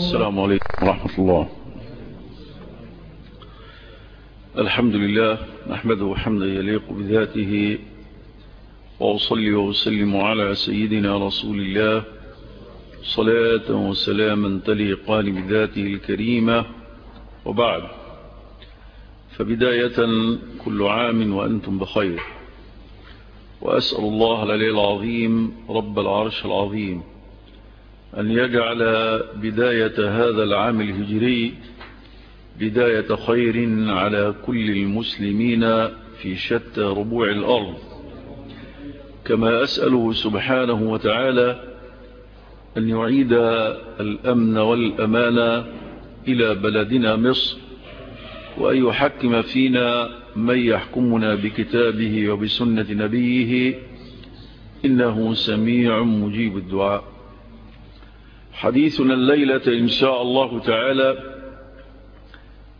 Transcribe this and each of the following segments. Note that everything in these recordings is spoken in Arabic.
السلام عليكم ورحمة الله. الحمد لله نحمده حمدا يليق بذاته وأصلي وأسلم على سيدنا رسول الله صلاة وسلاما تليقان بذاته الكريمة. وبعد فبداية كل عام وأنتم بخير. وأسأل الله العلي العظيم رب العرش العظيم أن يجعل بداية هذا العام الهجري بداية خير على كل المسلمين في شتى ربوع الأرض. كما أسأله سبحانه وتعالى أن يعيد الأمن والأمان إلى بلدنا مصر وأن يحكم فينا من يحكمنا بكتابه وبسنة نبيه إنه سميع مجيب الدعاء. حديثنا الليلة إن شاء الله تعالى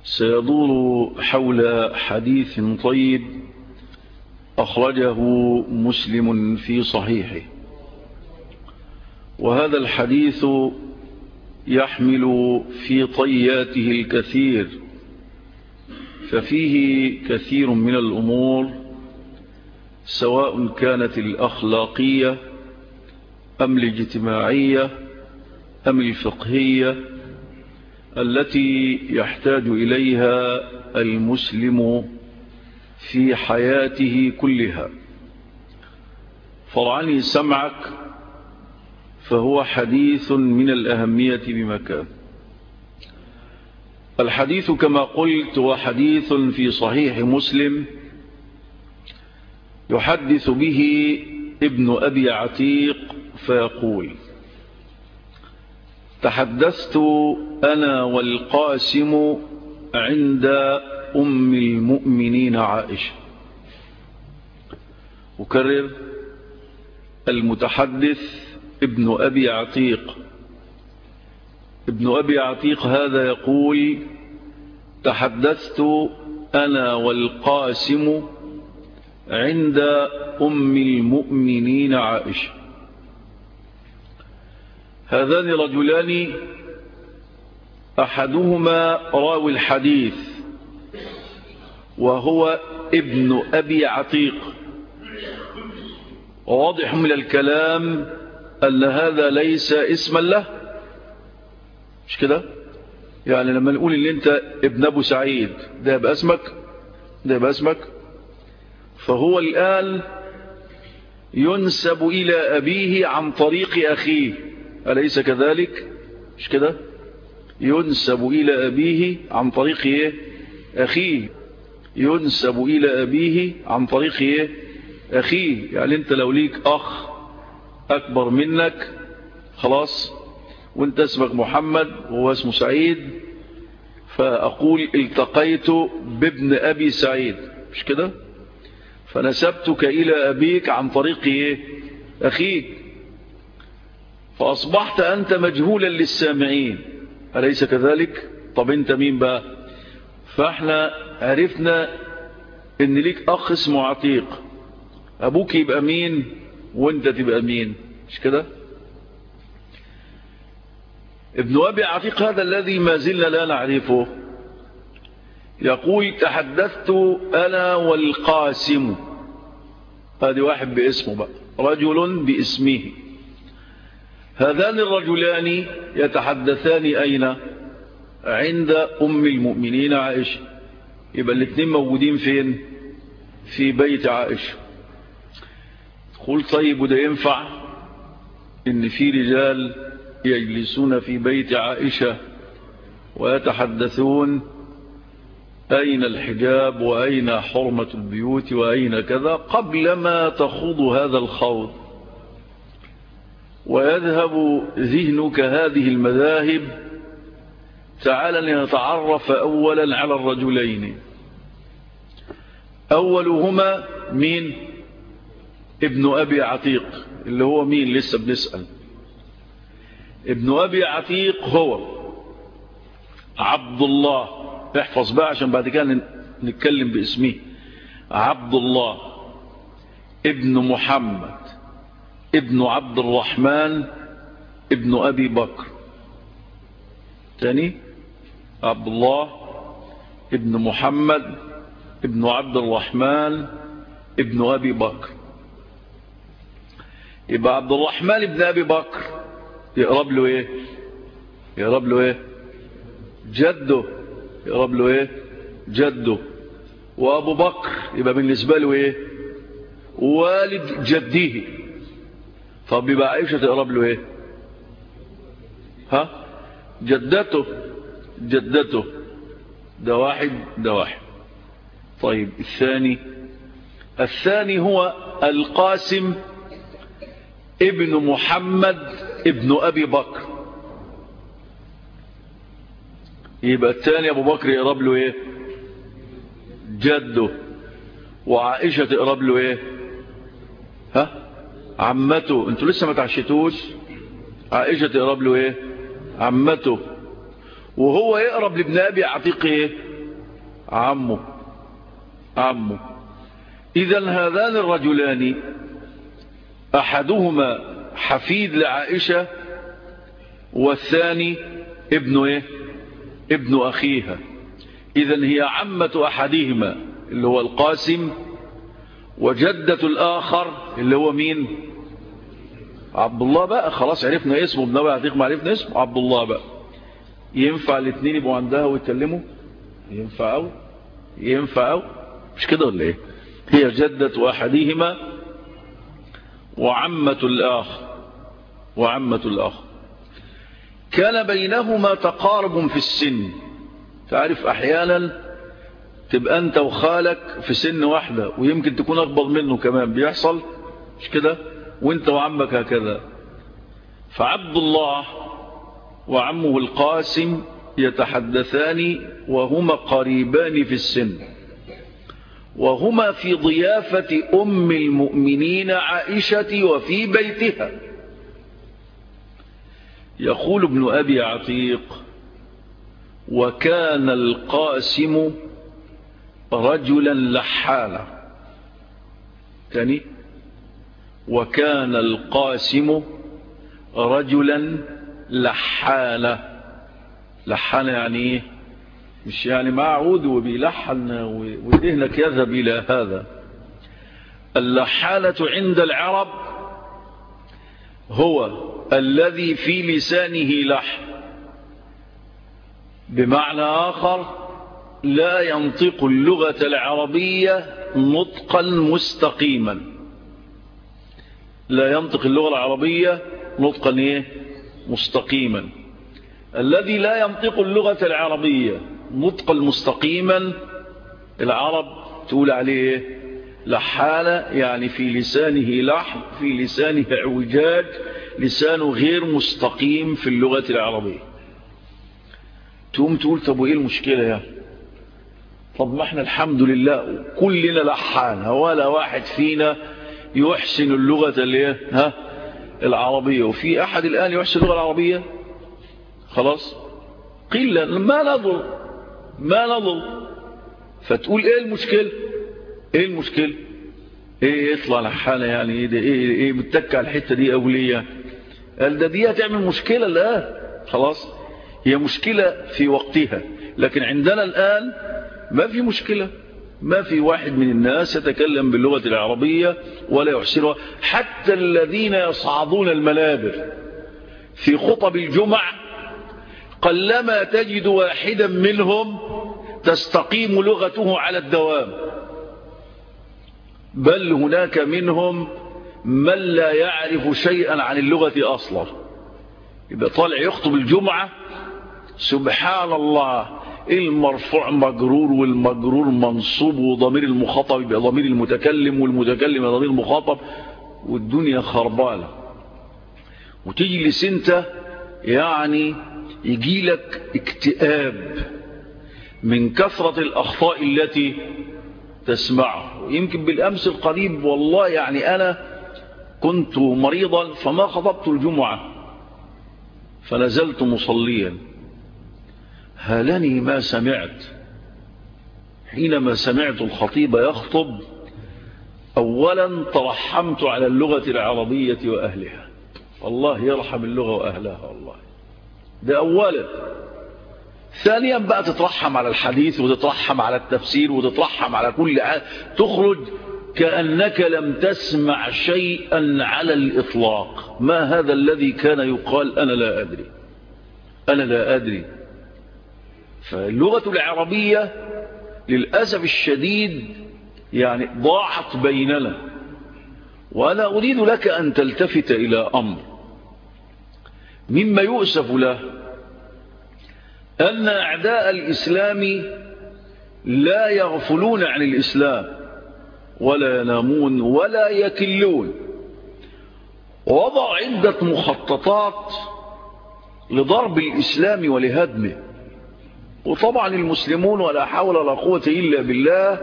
سيدور حول حديث طيب أخرجه مسلم في صحيحه. وهذا الحديث يحمل في طياته الكثير ففيه كثير من الأمور سواء كانت الأخلاقية أم الاجتماعية أم الفقهية التي يحتاج إليها المسلم في حياته كلها. فرعني سمعك فهو حديث من الأهمية بمكان. الحديث كما قلت هو حديث في صحيح مسلم يحدث به ابن أبي عتيق فيقول تحدثت أنا والقاسم عند أم المؤمنين عائشة. أكرر. المتحدث ابن أبي عتيق. ابن أبي عتيق هذا يقول تحدثت أنا والقاسم عند أم المؤمنين عائشة. هذان رجلان أحدهما راوي الحديث وهو ابن أبي عتيق. واضح من الكلام أن هذا ليس اسما له. مش كده؟ يعني لما نقول إن أنت ابن أبو سعيد ده يبقى أسمك ده يبقى أسمك. فهو الآن ينسب إلى أبيه عن طريق أخيه. أليس كذلك؟ مش كده؟ ينسب إلى أبيه عن طريق إيه؟ أخيه. ينسب إلى أبيه عن طريق إيه؟ أخيه. يعني أنت لو ليك أخ أكبر منك خلاص وأنت اسمك محمد وهو اسمه سعيد فأقول التقيت بابن أبي سعيد. مش كده؟ فنسبتك إلى أبيك عن طريق إيه؟ أخيك. فأصبحت أنت مجهولا للسامعين. أليس كذلك؟ طب أنت مين بقى؟ فإحنا عرفنا إن ليك أخ اسمه عتيق. أبوك يبقى مين وأنت تبقى مين؟ مش كده؟ ابن أبي عتيق هذا الذي ما زلنا لا نعرفه. يقول تحدثت أنا والقاسم. هذه واحد باسمه بقى. رجل باسمه. هذان الرجلان يتحدثان أين؟ عند أم المؤمنين عائشة. يبقى الاثنين موجودين فين؟ في بيت عائشة. قل طيب وده ينفع إن في رجال يجلسون في بيت عائشة ويتحدثون أين الحجاب وأين حرمة البيوت وأين كذا قبل ما تخوض هذا الخوض؟ ويذهب ذهنك هذه المذاهب تعال لنتعرف أولا على الرجلين. أولهما مين؟ ابن أبي عتيق اللي هو مين؟ لسه بنسأل. ابن أبي عتيق هو عبد الله. احفظ بقى عشان بعد كده نتكلم باسمه. عبد الله ابن محمد. ابن عبد الرحمن ابن أبي بكر. تاني عبد الله ابن محمد ابن عبد الرحمن ابن أبي بكر. يبقى عبد الرحمن ابن أبي بكر يقرب له إيه؟ يقرب له إيه؟ جده. يقرب له إيه؟ جده. وأبو بكر يبقى بالنسبة له إيه؟ والد جده طب يبقى عائشة تقرب له إيه؟ ها؟ جدته جدته. ده واحد ده واحد. طيب الثاني. الثاني هو القاسم ابن محمد ابن أبي بكر. يبقى الثاني أبو بكر يقرب له إيه؟ جده. وعائشة تقرب له إيه؟ ها؟ عمته أنتوا لسه ما تعشتوش عائشة تقرب له إيه؟ عمته. وهو يقرب لابن أبي عتيق إيه؟ عمه. عمه. إذا هذان الرجلان أحدهما حفيد لعائشة والثاني ابن إيه؟ ابن أخيها. إذا هي عمة أحدهما اللي هو القاسم وجدة الآخر اللي هو مين؟ عبد الله بقى خلاص عرفنا اسمه ابن أبي عتيق ما عرفنا اسمه عبد الله بقى. ينفع الاثنين يبقوا عندها ويتكلموا؟ ينفع أو؟ ينفع أو؟ مش كده ولا إيه؟ هي جدة أحدهما وعمة الآخر وعمة الآخر. كان بينهما تقارب في السن. تعرف أحيانا تبقى أنت وخالك في سن واحدة ويمكن تكون أكبر منه كمان. بيحصل؟ مش كده؟ وانت وعمك هكذا. فعبد الله وعمه القاسم يتحدثان وهما قريبان في السن. وهما في ضيافة أم المؤمنين عائشة وفي بيتها. يقول ابن أبي عتيق وكان القاسم رجلا لحالا. تاني؟ وكان القاسم رجلا لحالا لحالا يعني إيه؟ مش يعني ما عود وبيلحن ودهنك يذهب إلى هذا. اللحالة عند العرب هو الذي في لسانه لحن بمعنى آخر لا ينطق اللغة العربية نطقا مستقيما. لا ينطق اللغة العربية نطقا إيه؟ مستقيما. الذي لا ينطق اللغة العربية نطقا مستقيما العرب تقول عليه لحالة يعني في لسانه لحن في لسانه اعوجاج لسانه غير مستقيم في اللغة العربية. تقوم تقول طب وإيه المشكلة يا طب ما إحنا الحمد لله كلنا لحان ولا واحد فينا يحسن اللغة اللي ها العربية. وفي أحد الآن يحسن اللغة العربية؟ خلاص. قيل ما نظر ما نظر. فتقول إيه المشكلة إيه المشكلة إيه يطلع لحانة يعني إيه ده إيه, إيه متكة على الحتة دي اولية قال ده دي هتعمل مشكلة لا. خلاص. هي مشكلة في وقتها. لكن عندنا الآن ما في مشكلة. ما في واحد من الناس يتكلم باللغة العربية ولا يحسنها. حتى الذين يصعدون المنابر في خطب الجمع قلما تجد واحدا منهم تستقيم لغته على الدوام. بل هناك منهم من لا يعرف شيئا عن اللغة أصلا. يبقى طالع يخطب الجمعة سبحان الله المرفوع مجرور والمجرور منصوب وضمير المخاطب يبقى ضمير المتكلم والمتكلم ضمير المخاطب والدنيا خربانة وتجلس انت يعني يجي لك اكتئاب من كثرة الأخطاء التي تسمعه يمكن بالأمس القريب والله يعني أنا كنت مريضا فما خطبت الجمعة فنزلت مصليا. هالني ما سمعت. حينما سمعت الخطيب يخطب أولا ترحمت على اللغة العربية وأهلها. الله يرحم اللغة وأهلها والله. ده أولا. ثانيا بقى تترحم على الحديث وتترحم على التفسير وتترحم على كل حاجة تخرج كأنك لم تسمع شيئا على الإطلاق. ما هذا الذي كان يقال أنا لا أدري. أنا لا أدري. فاللغة العربية للأسف الشديد يعني ضاعت بيننا. وأنا أريد لك أن تلتفت إلى أمر. مما يؤسف له أن أعداء الإسلام لا يغفلون عن الإسلام ولا ينامون ولا يكلون. وضع عدة مخططات لضرب الإسلام ولهدمه. وطبعا المسلمون ولا حول ولا قوة إلا بالله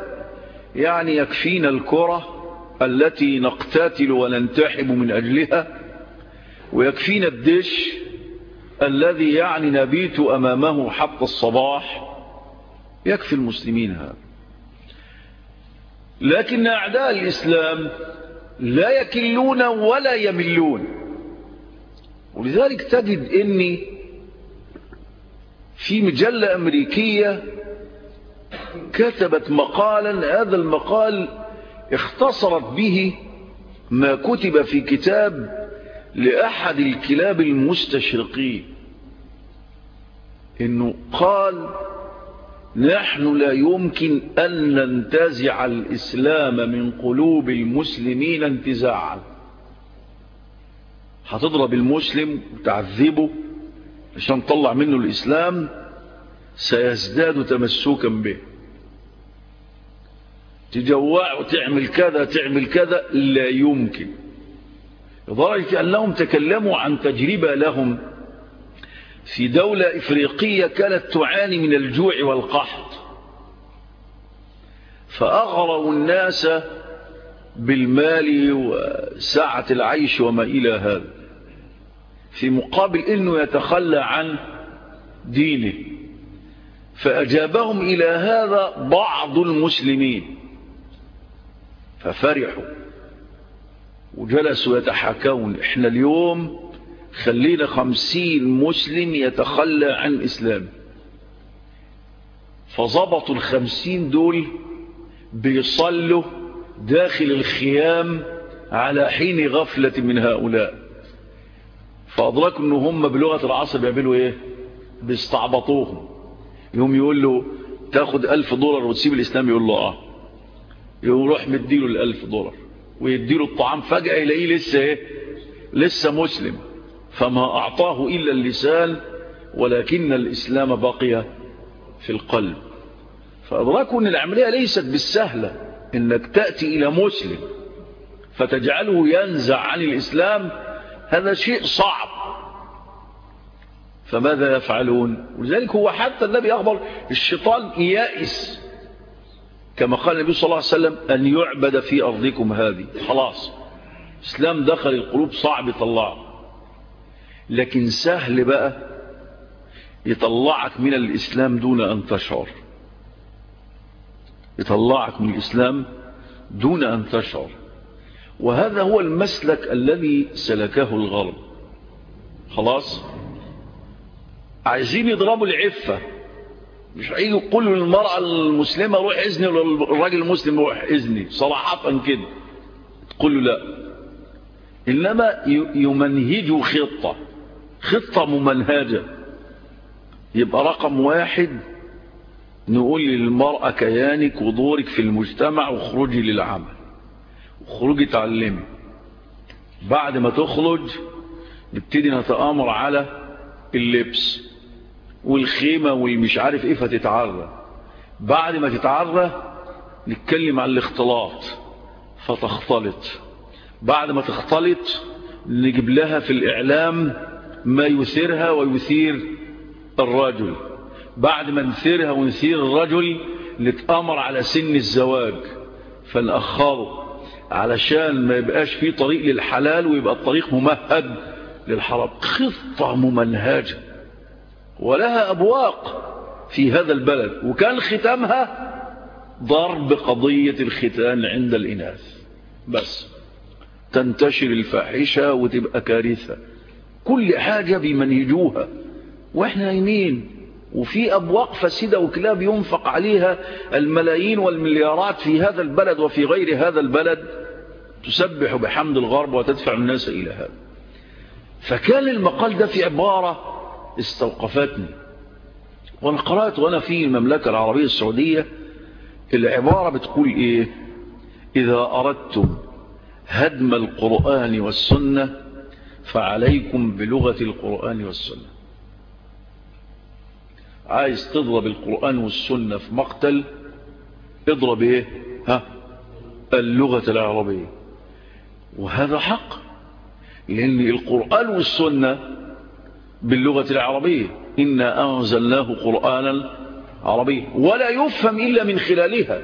يعني يكفينا الكرة التي نقتاتل وننتحب من أجلها ويكفينا الدش الذي يعني نبيت أمامه حتى الصباح. يكفي المسلمين هذا. لكن أعداء الإسلام لا يكلون ولا يملون. ولذلك تجد أني في مجلة أمريكية كتبت مقالا هذا المقال اختصرت به ما كتب في كتاب لأحد الكلاب المستشرقين إنه قال نحن لا يمكن أن ننتزع الإسلام من قلوب المسلمين انتزاعا. هتضرب المسلم وتعذبه عشان تطلع منه الإسلام سيزداد تمسكا به. تجوع وتعمل كذا تعمل كذا لا يمكن. لدرجة أنهم تكلموا عن تجربة لهم في دولة إفريقية كانت تعاني من الجوع والقحط. فأغروا الناس بالمال وسعة العيش وما إلى هذا. في مقابل أنه يتخلى عن دينه. فأجابهم إلى هذا بعض المسلمين. ففرحوا وجلسوا يتحاكون. إحنا اليوم خلينا خمسين مسلم يتخلى عن إسلام فضبطوا الخمسين دول بيصلوا داخل الخيام على حين غفلة من هؤلاء. فأدركوا أنه هم بلغة العصر بيعملوا إيه؟ بيستعبطوهم. يوم يقول له تاخد ألف دولار وتسيب الإسلام يقول له آه. يروح مديله الألف دولار ويديله الطعام. فجأة يلاقيه لسه إيه؟ لسه مسلم. فما أعطاه إلا اللسان ولكن الإسلام بقي في القلب. فأدركوا أن العملية ليست بالسهلة أنك تأتي إلى مسلم فتجعله ينزع عن الإسلام هذا شيء صعب. فماذا يفعلون؟ ولذلك هو حتى النبي أخبر الشيطان يائس. كما قال النبي صلى الله عليه وسلم أن يعبد في أرضكم هذه. خلاص. إسلام دخل القلوب صعب يطلعه لكن سهل بقى يطلعك من الإسلام دون أن تشعر. يطلعك من الإسلام دون أن تشعر. وهذا هو المسلك الذي سلكه الغرب. خلاص؟ عايزين يضربوا العفة. مش هيجي يقولوا للمرأة المسلمة روح إذني والراجل المسلم روح إذني. صراحة كده. تقول له لا. إنما يمنهجوا خطة. خطة ممنهجة. يبقى رقم واحد نقول للمرأة كيانك ودورك في المجتمع وخروجي للعمل. وخروجي تعلمي بعد ما تخرج نبتدي نتآمر على اللبس والخيمة والمش عارف إيه فتتعرى. بعد ما تتعرى نتكلم عن الاختلاط فتختلط. بعد ما تختلط نجيب لها في الإعلام ما يثيرها ويثير الرجل. بعد ما نثيرها ونثير الرجل نتأمر على سن الزواج. فنأخره علشان ما يبقاش فيه طريق للحلال ويبقى الطريق ممهد للحرام. خطة ممنهجة. ولها أبواق في هذا البلد. وكان ختامها ضرب قضية الختان عند الإناث. بس. تنتشر الفاحشة وتبقى كارثة. كل حاجة بيمنهجوها وإحنا نايمين وفي أبواق فاسدة وكلاب ينفق عليها الملايين والمليارات في هذا البلد وفي غير هذا البلد تسبح بحمد الغرب وتدفع الناس إلى هذا. فكان المقال ده في عبارة استوقفتني. وأنا قرأت وأنا في المملكة العربية السعودية العبارة بتقول إيه؟ إذا أردتم هدم القرآن والسنة فعليكم بلغة القرآن والسنة. عايز تضرب القرآن والسنة في مقتل اضرب إيه؟ ها؟ اللغة العربية. وهذا حق لأن القرآن والسنة باللغة العربية إنا أنزلناه قرآنا عربيا. ولا يفهم إلا من خلالها.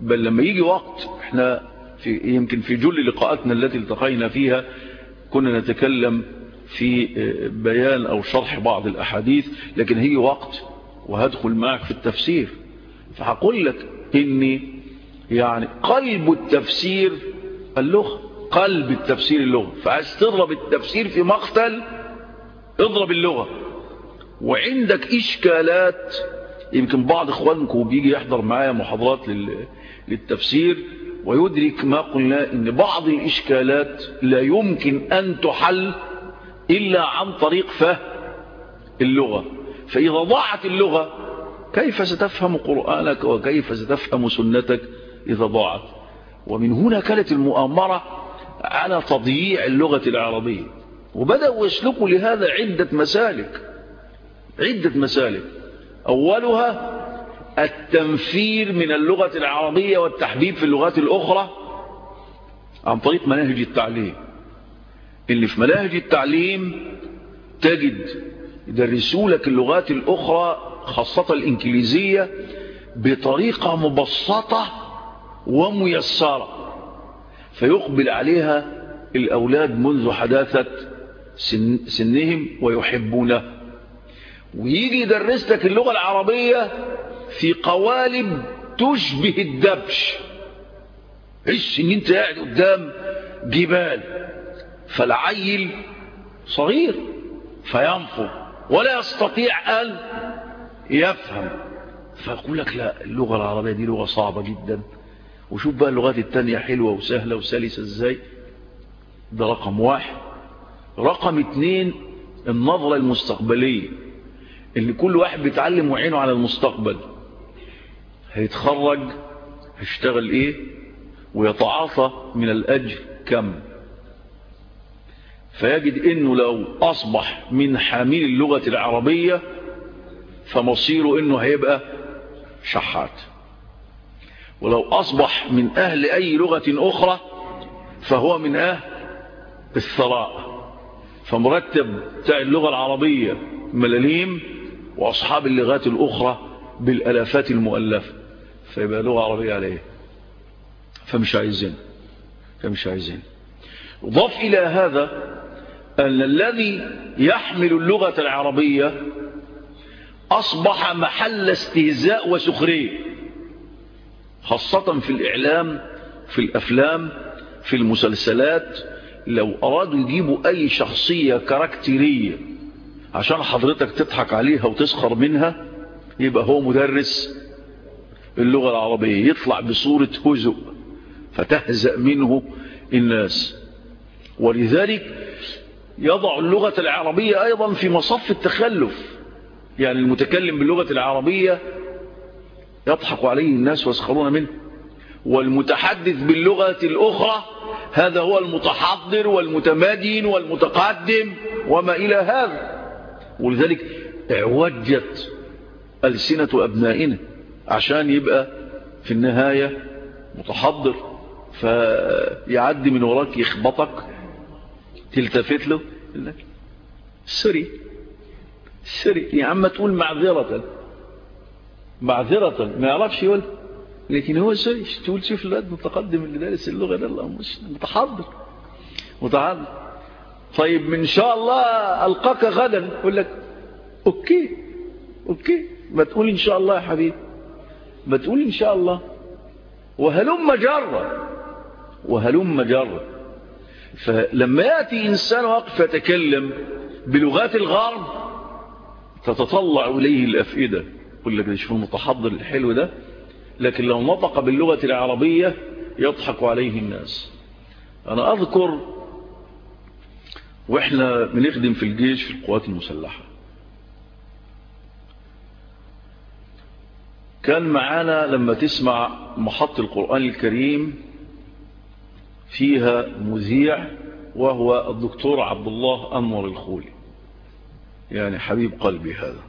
بل لما يجي وقت إحنا في يمكن في جل لقاءاتنا التي التقينا فيها كنا نتكلم في بيان أو شرح بعض الأحاديث لكن هي وقت وهدخل معك في التفسير. فهقول لك إني يعني قلب التفسير اللغة قلب التفسير اللغة. فعايز تضرب التفسير في مقتل اضرب اللغة. وعندك إشكالات يمكن بعض إخوانكم بيجي يحضر معايا محاضرات للتفسير ويدرك ما قلنا إن بعض الإشكالات لا يمكن أن تحل إلا عن طريق فهم اللغة. فإذا ضاعت اللغة كيف ستفهم قرآنك وكيف ستفهم سنتك إذا ضاعت؟ ومن هنا كانت المؤامرة على تضييع اللغة العربية. وبدأوا يسلكوا لهذا عدة مسالك. عدة مسالك. أولها التنفير من اللغة العربية والتحبيب في اللغات الأخرى عن طريق مناهج التعليم. اللي في مناهج التعليم تجد يدرسوا لك اللغات الأخرى خاصة الإنكليزية بطريقة مبسطة وميسرة فيقبل عليها الأولاد منذ حداثة سن سنهم ويحبونه. ويجي يدرس لك اللغة العربية في قوالب تشبه الدبش. حس إن أنت قاعد قدام جبال. فالعيل صغير فينفض ولا يستطيع أن يفهم. فيقول لك لا اللغة العربية دي لغة صعبة جدا. وشوف بقى اللغات التانية حلوة وسهلة وسلسة إزاي. ده رقم واحد. رقم اتنين النظرة المستقبلية. اللي كل واحد بيتعلم وعينه على المستقبل. هيتخرج هيشتغل إيه؟ ويتعاطى من الأجر كم؟ فيجد إنه لو أصبح من حامل اللغة العربية فمصيره إنه هيبقى شحات. ولو أصبح من أهل أي لغة أخرى فهو من أهل الثراء. فمرتب بتاع اللغة العربية ملاليم وأصحاب اللغات الأخرى بالألافات المؤلفة. فيبقى لغة عربية عليه. فمش عايزين فمش عايزين. ضاف إلى هذا أن الذي يحمل اللغة العربية أصبح محل استهزاء وسخرية خاصة في الإعلام في الأفلام في المسلسلات لو أرادوا يجيبوا أي شخصية كاركتيرية عشان حضرتك تضحك عليها وتسخر منها يبقى هو مدرس اللغة العربية يطلع بصورة هزء فتهزأ منه الناس. ولذلك يضع اللغة العربية أيضا في مصف التخلف. يعني المتكلم باللغة العربية يضحك عليه الناس ويسخرون منه. والمتحدث باللغة الأخرى هذا هو المتحضر والمتمدين والمتقدم وما إلى هذا. ولذلك اعوجت ألسنة أبنائنا عشان يبقى في النهاية متحضر. فيعدي من وراك يخبطك. تلتفت له لك sorry. sorry. يا عم تقول معذرة. معذرة. ما يعرفش يقول. لكن هو sorry. تقول؟ شوف الواد متقدم اللي دارس اللغة ده. الله مش متحضر. متحضر. طيب من شاء الله ألقاك غدا. يقول لك OK. OK. ما تقول إن شاء الله يا حبيبي. ما تقول إن شاء الله. وهلم جرا وهلم جرا فلما يأتي إنسان واقف يتكلم بلغات الغرب تتطلع إليه الأفئدة. يقول لك شوف المتحضر الحلو ده. لكن لو نطق باللغة العربية يضحك عليه الناس. أنا أذكر وإحنا بنخدم في الجيش في القوات المسلحة. كان معانا لما تسمع محط القرآن الكريم فيها مذيع وهو الدكتور عبد الله أنور الخولي. يعني حبيب قلبي هذا.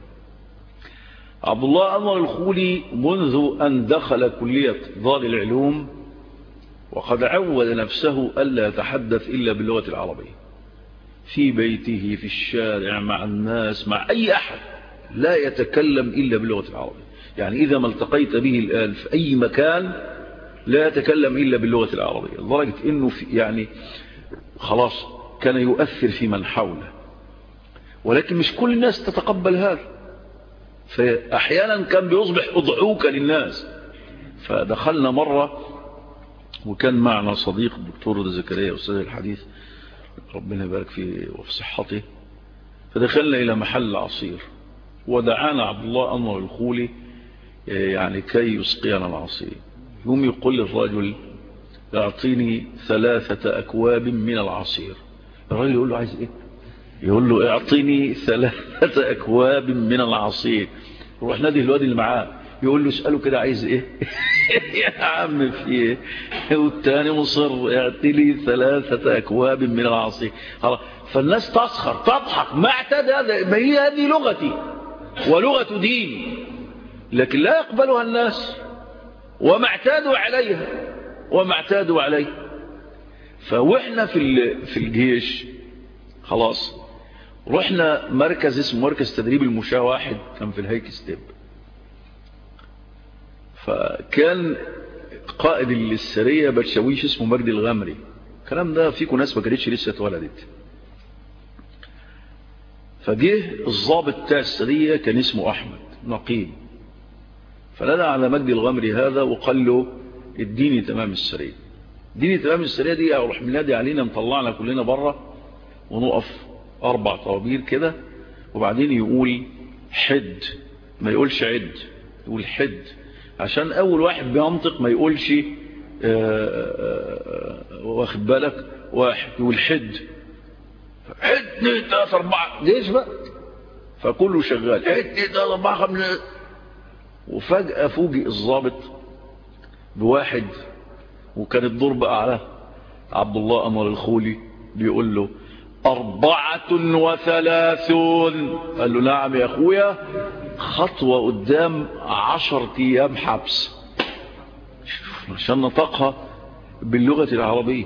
عبد الله أنور الخولي منذ أن دخل كلية ضال العلوم وقد عود نفسه ألا يتحدث إلا باللغة العربية. في بيته في الشارع مع الناس مع أي أحد. لا يتكلم إلا باللغة العربية. يعني إذا ما التقيت به الآن في أي مكان لا يتكلم إلا باللغة العربية. لدرجة أنه في يعني خلاص كان يؤثر في من حوله. ولكن مش كل الناس تتقبل هذا. فأحيانا كان بيصبح أضعوك للناس. فدخلنا مرة وكان معنا صديق الدكتور زكريا أستاذ الحديث ربنا يبارك فيه وفي صحته. فدخلنا إلى محل عصير. ودعانا عبد الله أنور الخولي يعني كي يسقينا العصير. يوم يقول للرجل أعطيني ثلاثة أكواب من العصير. الرجل يقول له عايز إيه؟ يقول له أعطيني ثلاثة أكواب من العصير. روح نادي الواد اللي معاه يقول له اسأله كده عايز إيه؟ يا عم في إيه؟ والتاني مصر اعطي لي ثلاثة أكواب من العصير. فالناس تسخر تضحك. ما اعتاد هذا ما هي هذه لغتي ولغة دين لكن لا يقبلها الناس. وما اعتادوا عليها وما اعتادوا عليه فوحنا في في الجيش خلاص. رحنا مركز اسمه مركز تدريب المشاة واحد كان في الهيك ستيب. فكان قائد السرية بتشويش اسمه مجدي الغمري الكلام ده فيكم ناس ما كانتش لسه اتولدت. فجه الضابط بتاع السرية كان اسمه أحمد نقيب. فنادى على مجدي الغمري هذا وقال له اديني تمام السرية. اديني تمام السرية دي أروح منادي علينا مطلعنا كلنا بره ونقف أربع طوابير كده وبعدين يقول حد. ما يقولش عد. يقول حد. عشان أول واحد بينطق ما يقولش واخد بالك؟ واحد يقول حد. حد ثلاثة أربعة. جيش بقى؟ فكله شغال. حد ثلاثة أربعة خمسة. وفجأة فوجئ الضابط بواحد وكان الدور بقى على عبد الله أمر الخولي بيقول له أربعة وثلاثون. قال له نعم يا أخويا خطوة قدام عشر أيام حبس. عشان نطقها باللغة العربية.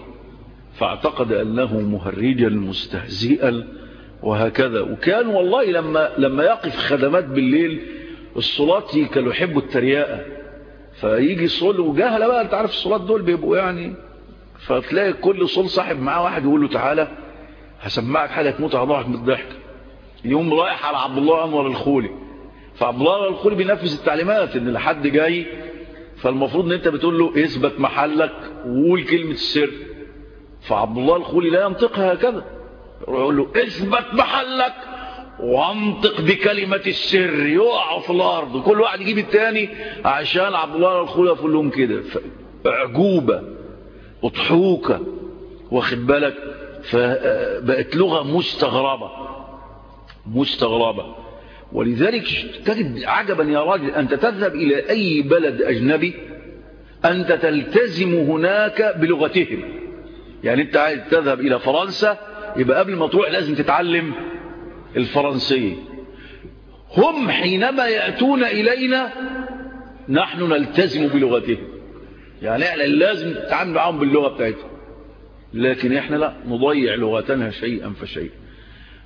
فاعتقد أنه مهرجا مستهزئا وهكذا. وكان والله لما, لما يقف خدمات بالليل الصلاة كانوا يحبوا الترياقة. فيجي صل وجهلة بقى انت عارف الصلاة دول بيبقوا يعني فتلاقي كل صل صاحب معاه واحد يقول له تعالى هسمعك حاجة تموت هضحك من الضحك. يوم رايح على عبد الله أنور الخولي. فعبد الله الخولي بينفذ التعليمات إن لحد جاي فالمفروض إن انت بتقول له اثبت محلك وقول كلمة السر. فعبد الله الخولي لا ينطقها هكذا. يقول له اثبت محلك وانطق بكلمة السر. يقعوا في الأرض. وكل واحد يجيب التاني عشان عبد الله الخولي يقول لهم كده. عجوبة وضحوكة. واخد بالك؟ فبقت لغة مستغربة. مستغربة. ولذلك تجد عجبا يا راجل أنت تذهب إلى أي بلد أجنبي أنت تلتزم هناك بلغتهم. يعني أنت عايز تذهب إلى فرنسا يبقى قبل ما تروح لازم تتعلم الفرنسية هم حينما يأتون إلينا نحن نلتزم بلغتهم. يعني إحنا لازم نتعامل معهم باللغة بتاعتهم. لكن إحنا لا نضيع لغتنا شيئا فشيئا.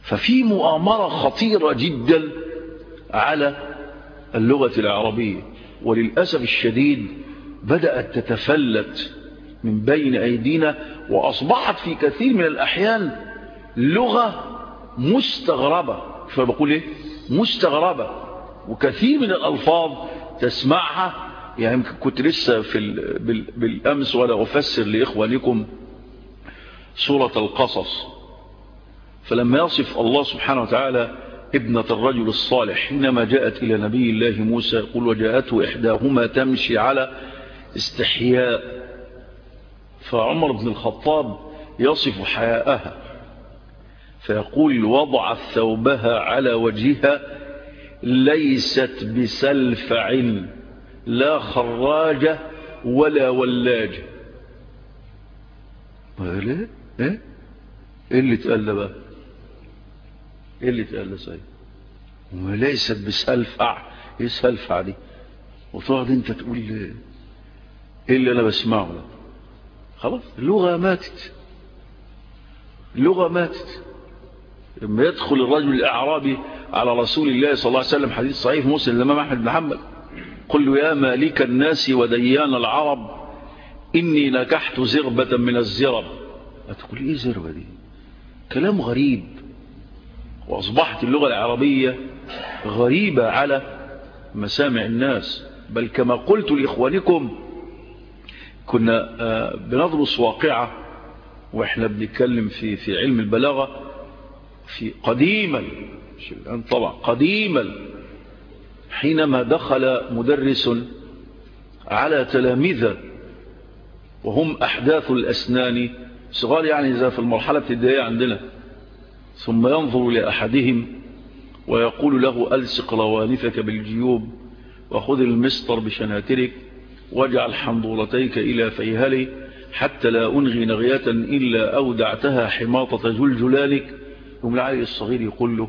ففي مؤامرة خطيرة جدا على اللغة العربية. وللأسف الشديد بدأت تتفلت من بين أيدينا وأصبحت في كثير من الأحيان لغة مستغربة. فبقول إيه؟ مستغربة. وكثير من الألفاظ تسمعها. يعني كنت لسه في بالأمس ولا أفسر لإخوانكم سورة القصص. فلما يصف الله سبحانه وتعالى ابنة الرجل الصالح حينما جاءت إلى نبي الله موسى يقول وجاءته إحداهما تمشي على استحياء. فعمر بن الخطاب يصف حياءها. فيقول وضعت ثوبها على وجهها ليست بسلفع لا خراجة ولا ولاجة. إيه؟ إيه اللي تقال بقى؟ إيه اللي تقال سيد وليست بسلفع إيه سلفع دي؟ وتقعد أنت تقول إيه اللي أنا بسمعه خلاص اللغة ماتت. اللغة ماتت. لما يدخل الرجل الأعرابي على رسول الله صلى الله عليه وسلم حديث صحيح مسلم الإمام أحمد بن حنبل. قل له يا مالك الناس وديان العرب إني نكحت زربة من الزرب. هتقول إيه زربة دي؟ كلام غريب. وأصبحت اللغة العربية غريبة على مسامع الناس. بل كما قلت لإخوانكم كنا بندرس واقعة وإحنا بنتكلم في, في علم البلاغة. في قديما طبعا قديما حينما دخل مدرس على تلامذة وهم أحداث الأسنان صغار يعني زي في المرحلة الابتدائية عندنا ثم ينظر لأحدهم ويقول له ألصق روانفك بالجيوب وخذ المسطر بشناترك واجعل حنظورتيك إلى فيهلي حتى لا أنغي نغية إلا أودعتها حماطة جلجلانك يوم العالي الصغير يقول له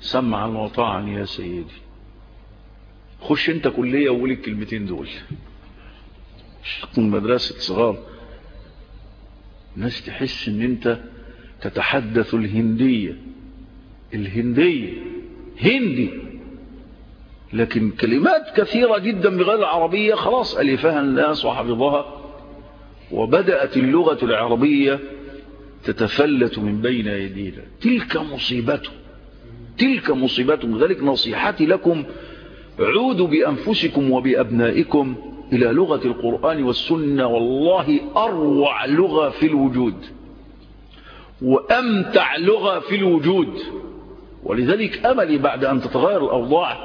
سمعا وطاعا يا سيدي. خش انت كلية وقول الكلمتين دول. من مدرسة صغار. الناس تحس إن أنت تتحدث الهندية. الهندية هندي. لكن كلمات كثيرة جدا بغير العربية خلاص ألفها الناس وحفظها. وبدأت اللغة العربية تتفلت من بين أيدينا تلك مصيبته تلك مصيبته لذلك نصيحتي لكم عودوا بأنفسكم وبأبنائكم إلى لغة القرآن والسنة. والله أروع لغة في الوجود وأمتع لغة في الوجود. ولذلك أملي بعد أن تتغير الأوضاع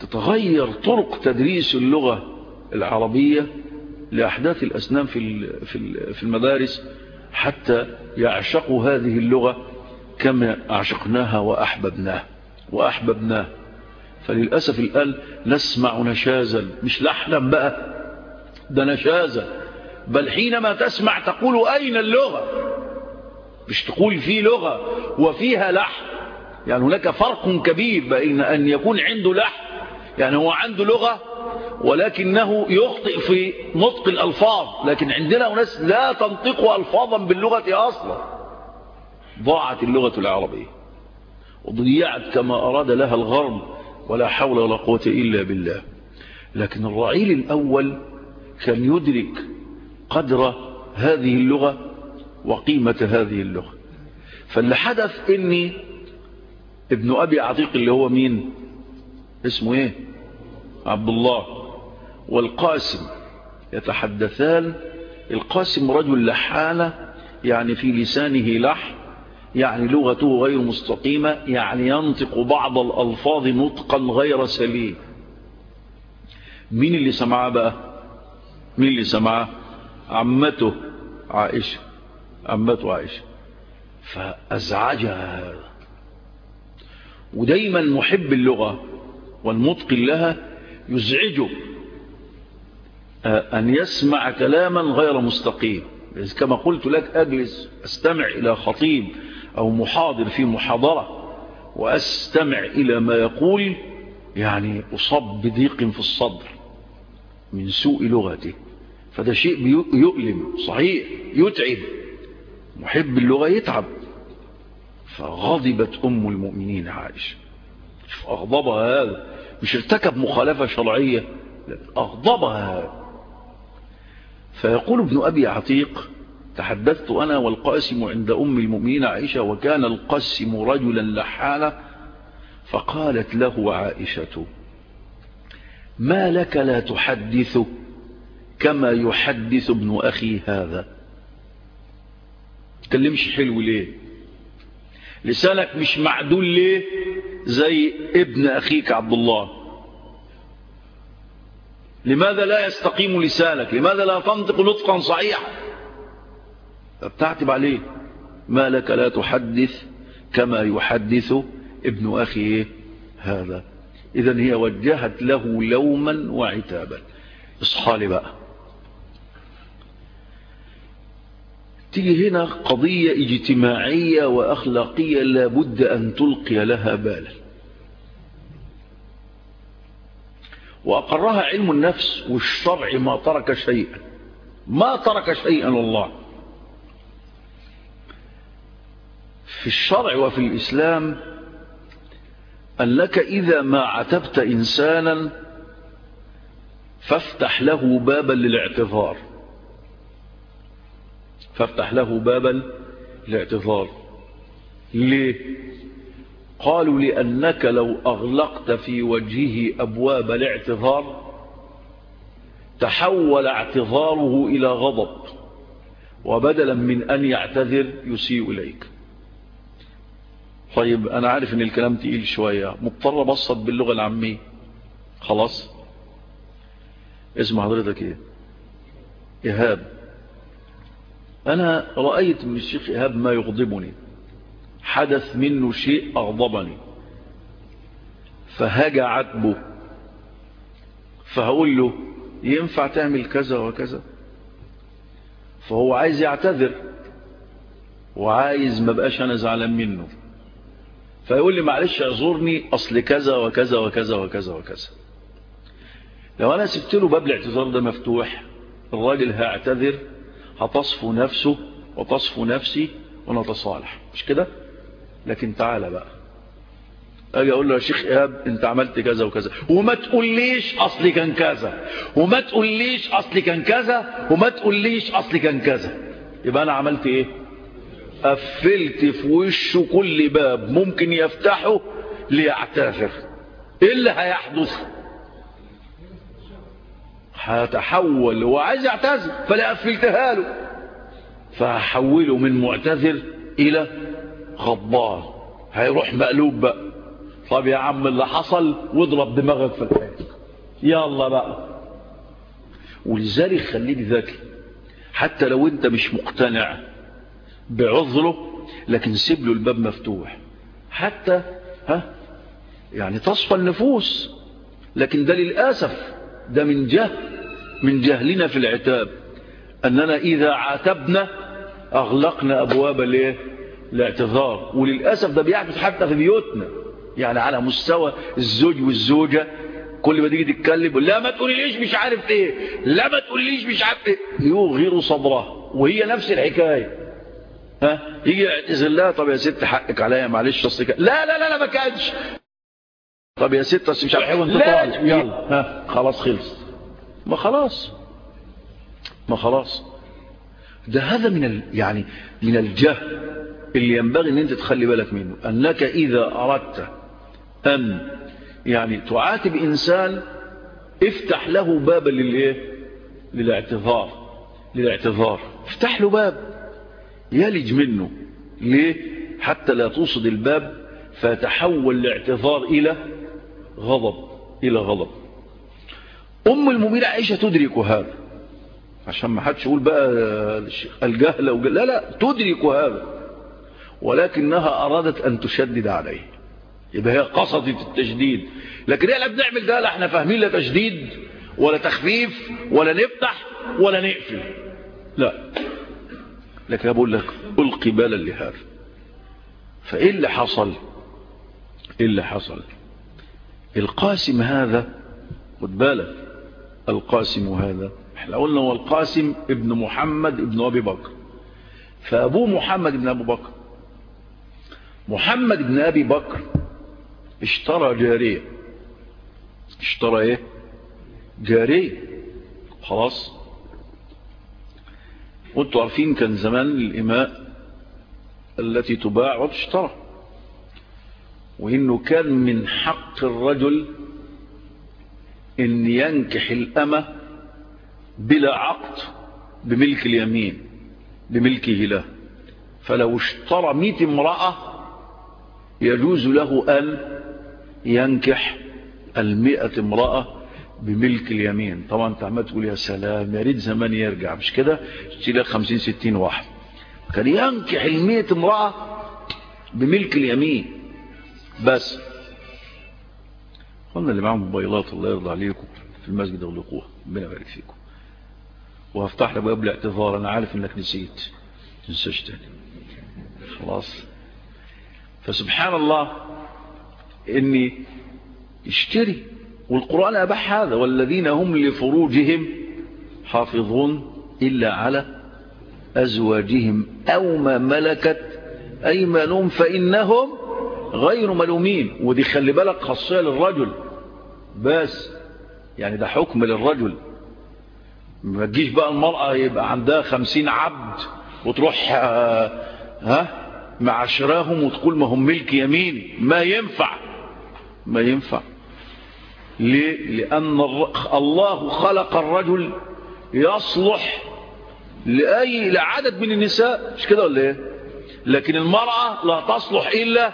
تتغير طرق تدريس اللغة العربية لأحداث الأسنان في المدارس. حتى يعشقوا هذه اللغة كما أعشقناها وأحببناها وأحببناها فللأسف الآن نسمع نشازا مش لحنا بقى ده نشازا بل حينما تسمع تقول أين اللغة؟ مش تقول في لغة وفيها لحن. يعني هناك فرق كبير بين أن يكون عنده لحن يعني هو عنده لغة ولكنه يخطئ في نطق الألفاظ. لكن عندنا ناس لا تنطق ألفاظا باللغة أصلا. ضاعت اللغة العربية. وضيعت كما أراد لها الغرب. ولا حول ولا قوة إلا بالله. لكن الرعيل الأول كان يدرك قدر هذه اللغة وقيمة هذه اللغة. فاللي حدث إني ابن أبي عتيق اللي هو مين؟ اسمه إيه؟ عبد الله والقاسم يتحدثان. القاسم رجل لحانة يعني في لسانه لحن يعني لغته غير مستقيمة يعني ينطق بعض الألفاظ نطقا غير سليم. مين اللي سمعه بقى؟ مين اللي سمعه؟ عمته عائشة عمته عائشة. فأزعجها هذا. ودايما محب اللغة والمتقن لها يزعجه أن يسمع كلاما غير مستقيم. كما قلت لك أجلس أستمع إلى خطيب أو محاضر في محاضرة وأستمع إلى ما يقول يعني أصاب بضيق في الصدر من سوء لغته فده شيء يؤلم صحيح يتعب. محب اللغة يتعب. فغضبت أم المؤمنين عائشة. أغضبها هذا. مش ارتكب مخالفة شرعية أغضبها. فيقول ابن أبي عتيق تحدثت أنا والقاسم عند أم المؤمنين عائشة وكان القاسم رجلا لحانا فقالت له عائشة ما لك لا تحدث كما يحدث ابن أخي هذا؟ تكلمش حلو ليه؟ لسانك مش معدول ليه؟ زي ابن أخيك عبد الله لماذا لا يستقيم لسانك؟ لماذا لا تنطق نطقا صحيحا؟ فبتعتب عليه. ما لك لا تحدث كما يحدث ابن أخي هذا. إذا هي وجهت له لوما وعتابا. اصحى لي بقى. تيجي هنا قضية اجتماعية وأخلاقية لابد أن تلقي لها بالا. وأقرها علم النفس والشرع ما ترك شيئا. ما ترك شيئا والله في الشرع وفي الإسلام أنك إذا ما عتبت إنسانا فافتح له بابا للاعتذار. فافتح له بابا للاعتذار ليه؟ قالوا لأنك لو أغلقت في وجهه أبواب الاعتذار تحول اعتذاره إلى غضب وبدلا من أن يعتذر يسيء إليك. طيب أنا عارف أن الكلام تقيل شوية. مضطر بسط باللغة العامية خلاص. اسم حضرتك إيه؟ إيهاب. أنا رأيت من الشيخ إيهاب ما يغضبني. حدث منه شيء أغضبني. فهجع عتبه. فهقول له ينفع تعمل كذا وكذا؟ فهو عايز يعتذر. وعايز ما بقاش أنا زعلان منه. فيقول لي معلش اعذرني أصل كذا وكذا وكذا وكذا وكذا. لو أنا سبت له باب الاعتذار ده مفتوح الراجل هيعتذر. هتصفو نفسه وتصفو نفسي ونتصالح. مش كده؟ لكن تعالى بقى. أجي أقول له يا شيخ إيهاب أنت عملت كذا وكذا. وما تقوليش أصلي كان كذا. وما تقوليش أصلي كان كذا. وما تقوليش أصلي كان كذا. يبقى أنا عملت إيه؟ قفلت في وشه كل باب ممكن يفتحه ليعتذر. إيه اللي هيحدث؟ هتحول هو عايز يعتذر فلا قفلتها له فهحوله من معتذر إلى غضبان هيروح مقلوب بقى. طب يا عم اللي حصل واضرب دماغك في الحيط. يلا بقى. ولذلك خليك ذكي حتى لو انت مش مقتنع بعذره لكن سيب له الباب مفتوح. حتى ها يعني تصفى النفوس. لكن ده للأسف ده من جهل من جهلنا في العتاب. أننا إذا عاتبنا أغلقنا أبواب الإيه؟ الاعتذار. وللأسف ده بيحدث حتى في بيوتنا. يعني على مستوى الزوج والزوجة كل ما تيجي تتكلم لا ما تقوليليش مش عارف إيه لا ما تقوليليش مش عارف إيه. يغير صدرها وهي نفس الحكاية. ها؟ يجي يعتذر لها طب يا ست حقك عليا معلش اصل لا لا لا ما كانش. طب يا ست أصل مش عارف. لا. يلا. ها. خلاص خلص. ما خلاص. ما خلاص. ده هذا من ال... يعني من الجهل اللي ينبغي إن أنت تخلي بالك منه. أنك إذا أردت أن يعني تعاتب إنسان افتح له بابا للإيه؟ للاعتذار. للاعتذار. افتح له باب. يلج منه. ليه؟ حتى لا توصد الباب فتحول الاعتذار إلى غضب إلى غضب. أم المؤمنين عائشة تدرك هذا. عشان ما حدش يقول بقى الجهل لا لا تدرك هذا. ولكنها أرادت أن تشدد عليه. يبقى هي قصدت التشديد. لكن إحنا بنعمل ده لا إحنا فاهمين لا تشديد ولا تخفيف ولا نفتح ولا نقفل. لا. لكن بقول لك ألقي بالا لهذا. فإيه اللي حصل؟ إيه اللي حصل؟ القاسم هذا خد بالك القاسم هذا. إحنا قلنا هو القاسم ابن محمد ابن أبي بكر. فابوه محمد ابن ابي بكر محمد ابن أبي بكر اشترى جارية. اشترى إيه؟ جارية. خلاص. وأنتوا عارفين كان زمان الإماء التي تباع وتشترى. وإنه كان من حق الرجل إن ينكح الأمة بلا عقد بملك اليمين بملكه له فلو اشترى مئة امرأة يجوز له أن ينكح المئة امرأة بملك اليمين. طبعا أنت عمال تقول يا سلام يا ريت زمان يرجع. مش كده؟ تشيل لك 50 60 واحد. كان ينكح المئة امرأة بملك اليمين. بس. قلنا اللي معاهم موبايلات الله يرضى عليكم في المسجد اغلقوها ربنا يبارك فيكم. وهفتح لك باب الاعتذار أنا عارف إنك نسيت. تنساش تاني. خلاص. فسبحان الله إني اشتري والقرآن أباح هذا والذين هم لفروجهم حافظون إلا على أزواجهم. أو ما ملكت أيمانهم فإنهم غير ملومين ودي خلي بالك خاصية للرجل. بس يعني ده حكم للرجل. ما تجيش بقى المرأة يبقى عندها خمسين عبد وتروح ها معشراهم وتقول ما هم ملك يمين. ما ينفع. ما ينفع. ليه؟ لأن الله خلق الرجل يصلح لأي لعدد من النساء. مش كده ولا إيه؟ لكن المرأة لا تصلح إلا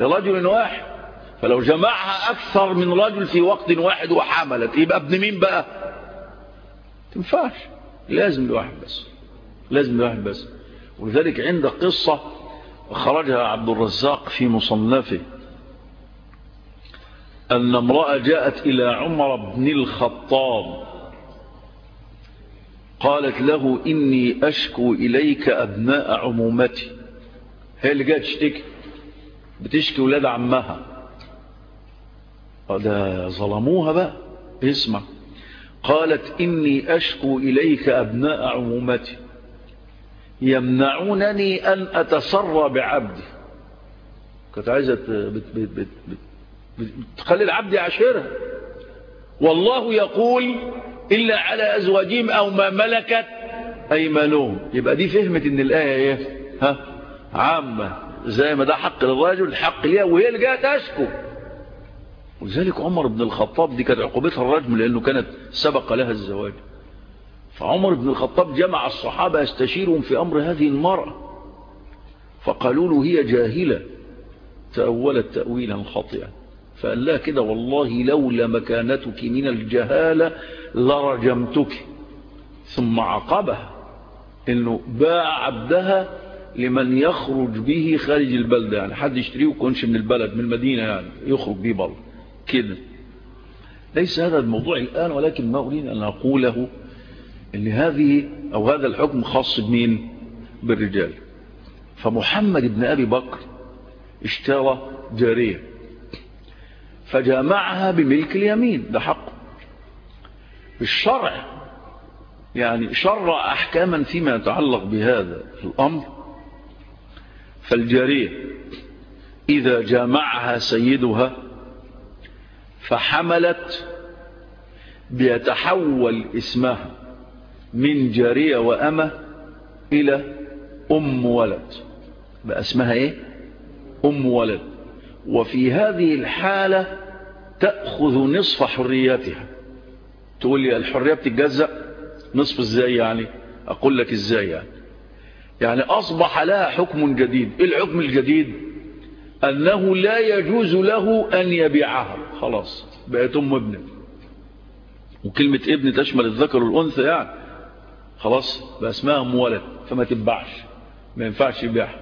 لرجل واحد. فلو جمعها أكثر من رجل في وقت واحد وحملت يبقى ابن مين بقى؟ تنفعش. لازم لواحد بس لازم لواحد بس. ولذلك عند قصة خرجها عبد الرزاق في مصنفه أن امرأة جاءت إلى عمر بن الخطاب قالت له إني أشكو إليك أبناء عمومتي. هي اللي جاءت تشتكي. بتشكي ولاد عمها. ده ظلموها بقى. اسمع. قالت إني أشكو إليك أبناء عمومتي. يمنعونني أن أتسرى بعبدي. كانت عايزة تخلي العبد يعاشرها. والله يقول إلا على أزواجهم أو ما ملكت أيمانهم. يبقى دي فهمت إن الآية إيه؟ ها؟ عامة. زي ما ده حق للرجل حق ليها وهي اللي جاية تشكو ولذلك عمر بن الخطاب دي كانت عقوبتها الرجم لأنه كانت سبق لها الزواج. فعمر بن الخطاب جمع الصحابة يستشيرهم في أمر هذه المرأة. فقالوا له هي جاهلة تأولت تأويلا خاطئا. فقال لها كده والله لولا مكانتك من الجهالة لرجمتك. ثم عقبها إنه باع عبدها لمن يخرج به خارج البلدة يعني حد يشتريه ويكونش من البلد من المدينة يعني يخرج به بره كده. ليس هذا الموضوع الآن ولكن ما أريد أن أقوله إن هذه أو هذا الحكم خاص بمين؟ بالرجال. فمحمد بن أبي بكر اشترى جارية فجامعها بملك اليمين. ده حقه الشرع يعني شرع أحكاما فيما يتعلق بهذا الأمر. فالجارية إذا جامعها سيدها فحملت بيتحول اسمها من جارية وأمة إلى أم ولد. بقى اسمها إيه؟ أم ولد. وفي هذه الحالة تأخذ نصف حريتها. تقول لي الحرية بتتجزأ؟ نصف إزاي يعني؟ أقول لك إزاي يعني. يعني أصبح لها حكم جديد. إيه الحكم الجديد؟ أنه لا يجوز له أن يبيعها. خلاص بقت أم ابن وكلمة ابن تشمل الذكر والأنثى يعني. خلاص بقى اسمها أم ولد فما تباعش ما ينفعش يبيعها.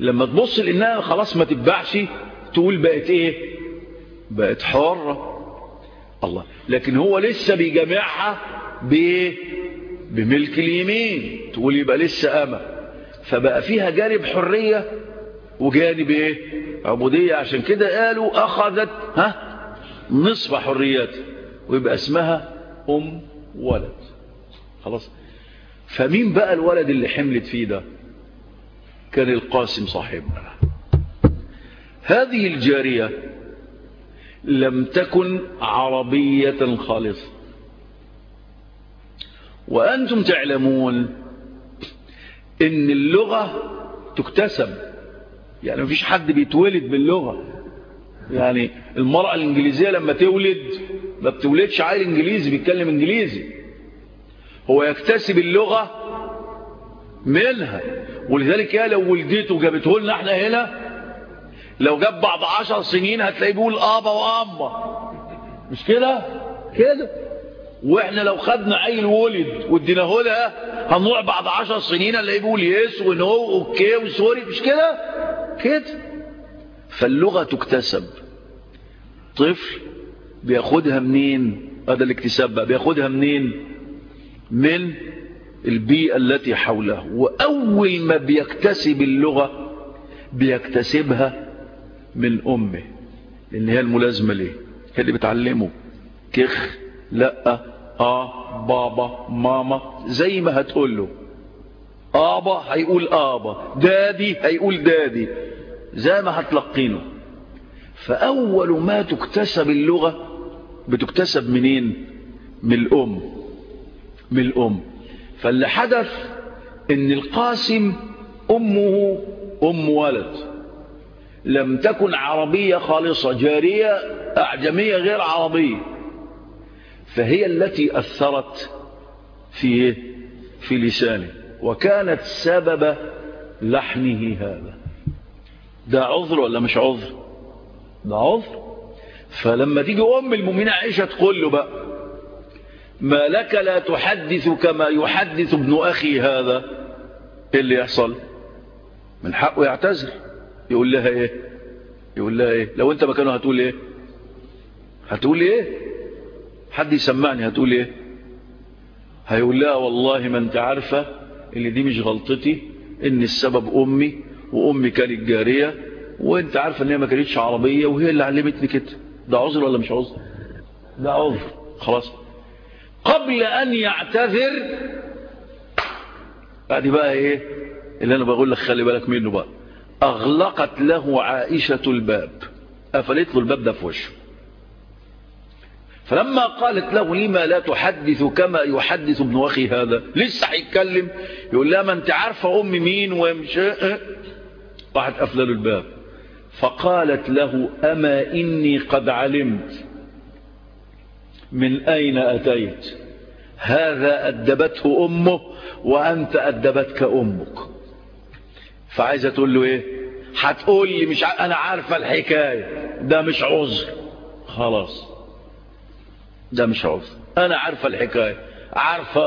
لما تبص لأنها خلاص ما تتباعش تقول بقت إيه؟ بقت حرة الله. لكن هو لسه بيجمعها بإيه؟ بملك اليمين تقول يبقى لسه أمة. فبقى فيها جانب حرية وجانب إيه؟ عبودية. عشان كده قالوا أخذت ها؟ نصف حريتها ويبقى اسمها أم ولد. خلاص. فمين بقى الولد اللي حملت فيه ده؟ كان القاسم صاحبنا هذه الجارية لم تكن عربية خالصة. وأنتم تعلمون إن اللغة تكتسب. يعني مفيش حد بيتولد باللغة. يعني المرأة الإنجليزية لما تولد ما بتولدش عيل إنجليزي بيتكلم إنجليزي. هو يكتسب اللغة منها. ولذلك يا لو ولدته وجابته لنا إحنا هنا لو جاب بعد عشر سنين هتلاقيه بيقول آبا واما مش كده؟ كده. وإحنا لو خدنا عيل ولد واديناه لها هنروح بعد عشر سنين نلاقيه بيقول yes و no OK و sorry مش كده؟ كده. فاللغة تكتسب. طفل بياخدها منين؟ هذا الاكتساب بقى بياخدها منين؟ من البيئة التي حوله. وأول ما بيكتسب اللغة بيكتسبها من أمه. لأن هي الملازمة ليه؟ هي اللي بتعلمه. كخ لأ. آه بابا ماما زي ما هتقول له. آبا هيقول آبا دادي هيقول دادي زي ما هتلقينه. فأول ما تكتسب اللغة بتكتسب منين؟ من الأم. من الأم. فاللي حدث إن القاسم أمه أم ولد. لم تكن عربية خالصة جارية أعجمية غير عربية. فهي التي أثرت في في لسانه وكانت سبب لحنه هذا. ده عذر ولا مش عذر؟ ده عذر. فلما تيجي أم المؤمنين عائشة تقول له بقى ما لك لا تحدث كما يحدث ابن أخي هذا؟ إيه اللي يحصل؟ من حقه يعتذر. يقول لها إيه؟ يقول لها إيه؟ لو أنت مكانه هتقول إيه؟ هتقول إيه؟ حد يسمعني؟ هتقول إيه؟ هيقول لها والله ما أنت عارفة اللي دي مش غلطتي إن السبب أمي وأمي كانت جارية وأنت عارفة إن هي ما كانتش عربية وهي اللي علمتني كده. ده عذر ولا مش عذر؟ ده عذر. خلاص. قبل أن يعتذر بعد بقى إيه؟ اللي أنا بقول لك خلي بالك منه بقى. أغلقت له عائشة الباب. قفلت له الباب ده في وشه. فلما قالت له لما لا تحدث كما يحدث ابن أخي هذا؟ لسه هيتكلم. يقول لها ما انت عارفة امي مين ومش راحت قافلة له الباب. فقالت له أما إني قد علمت. من أين أتيت؟ هذا أدبته أمه وأنت أدبتك أمك. فعايزة تقول له إيه؟ هتقول لي مش ع... أنا عارفة الحكاية. ده مش عذر. خلاص. ده مش عذر. أنا عارفه الحكاية. عارفه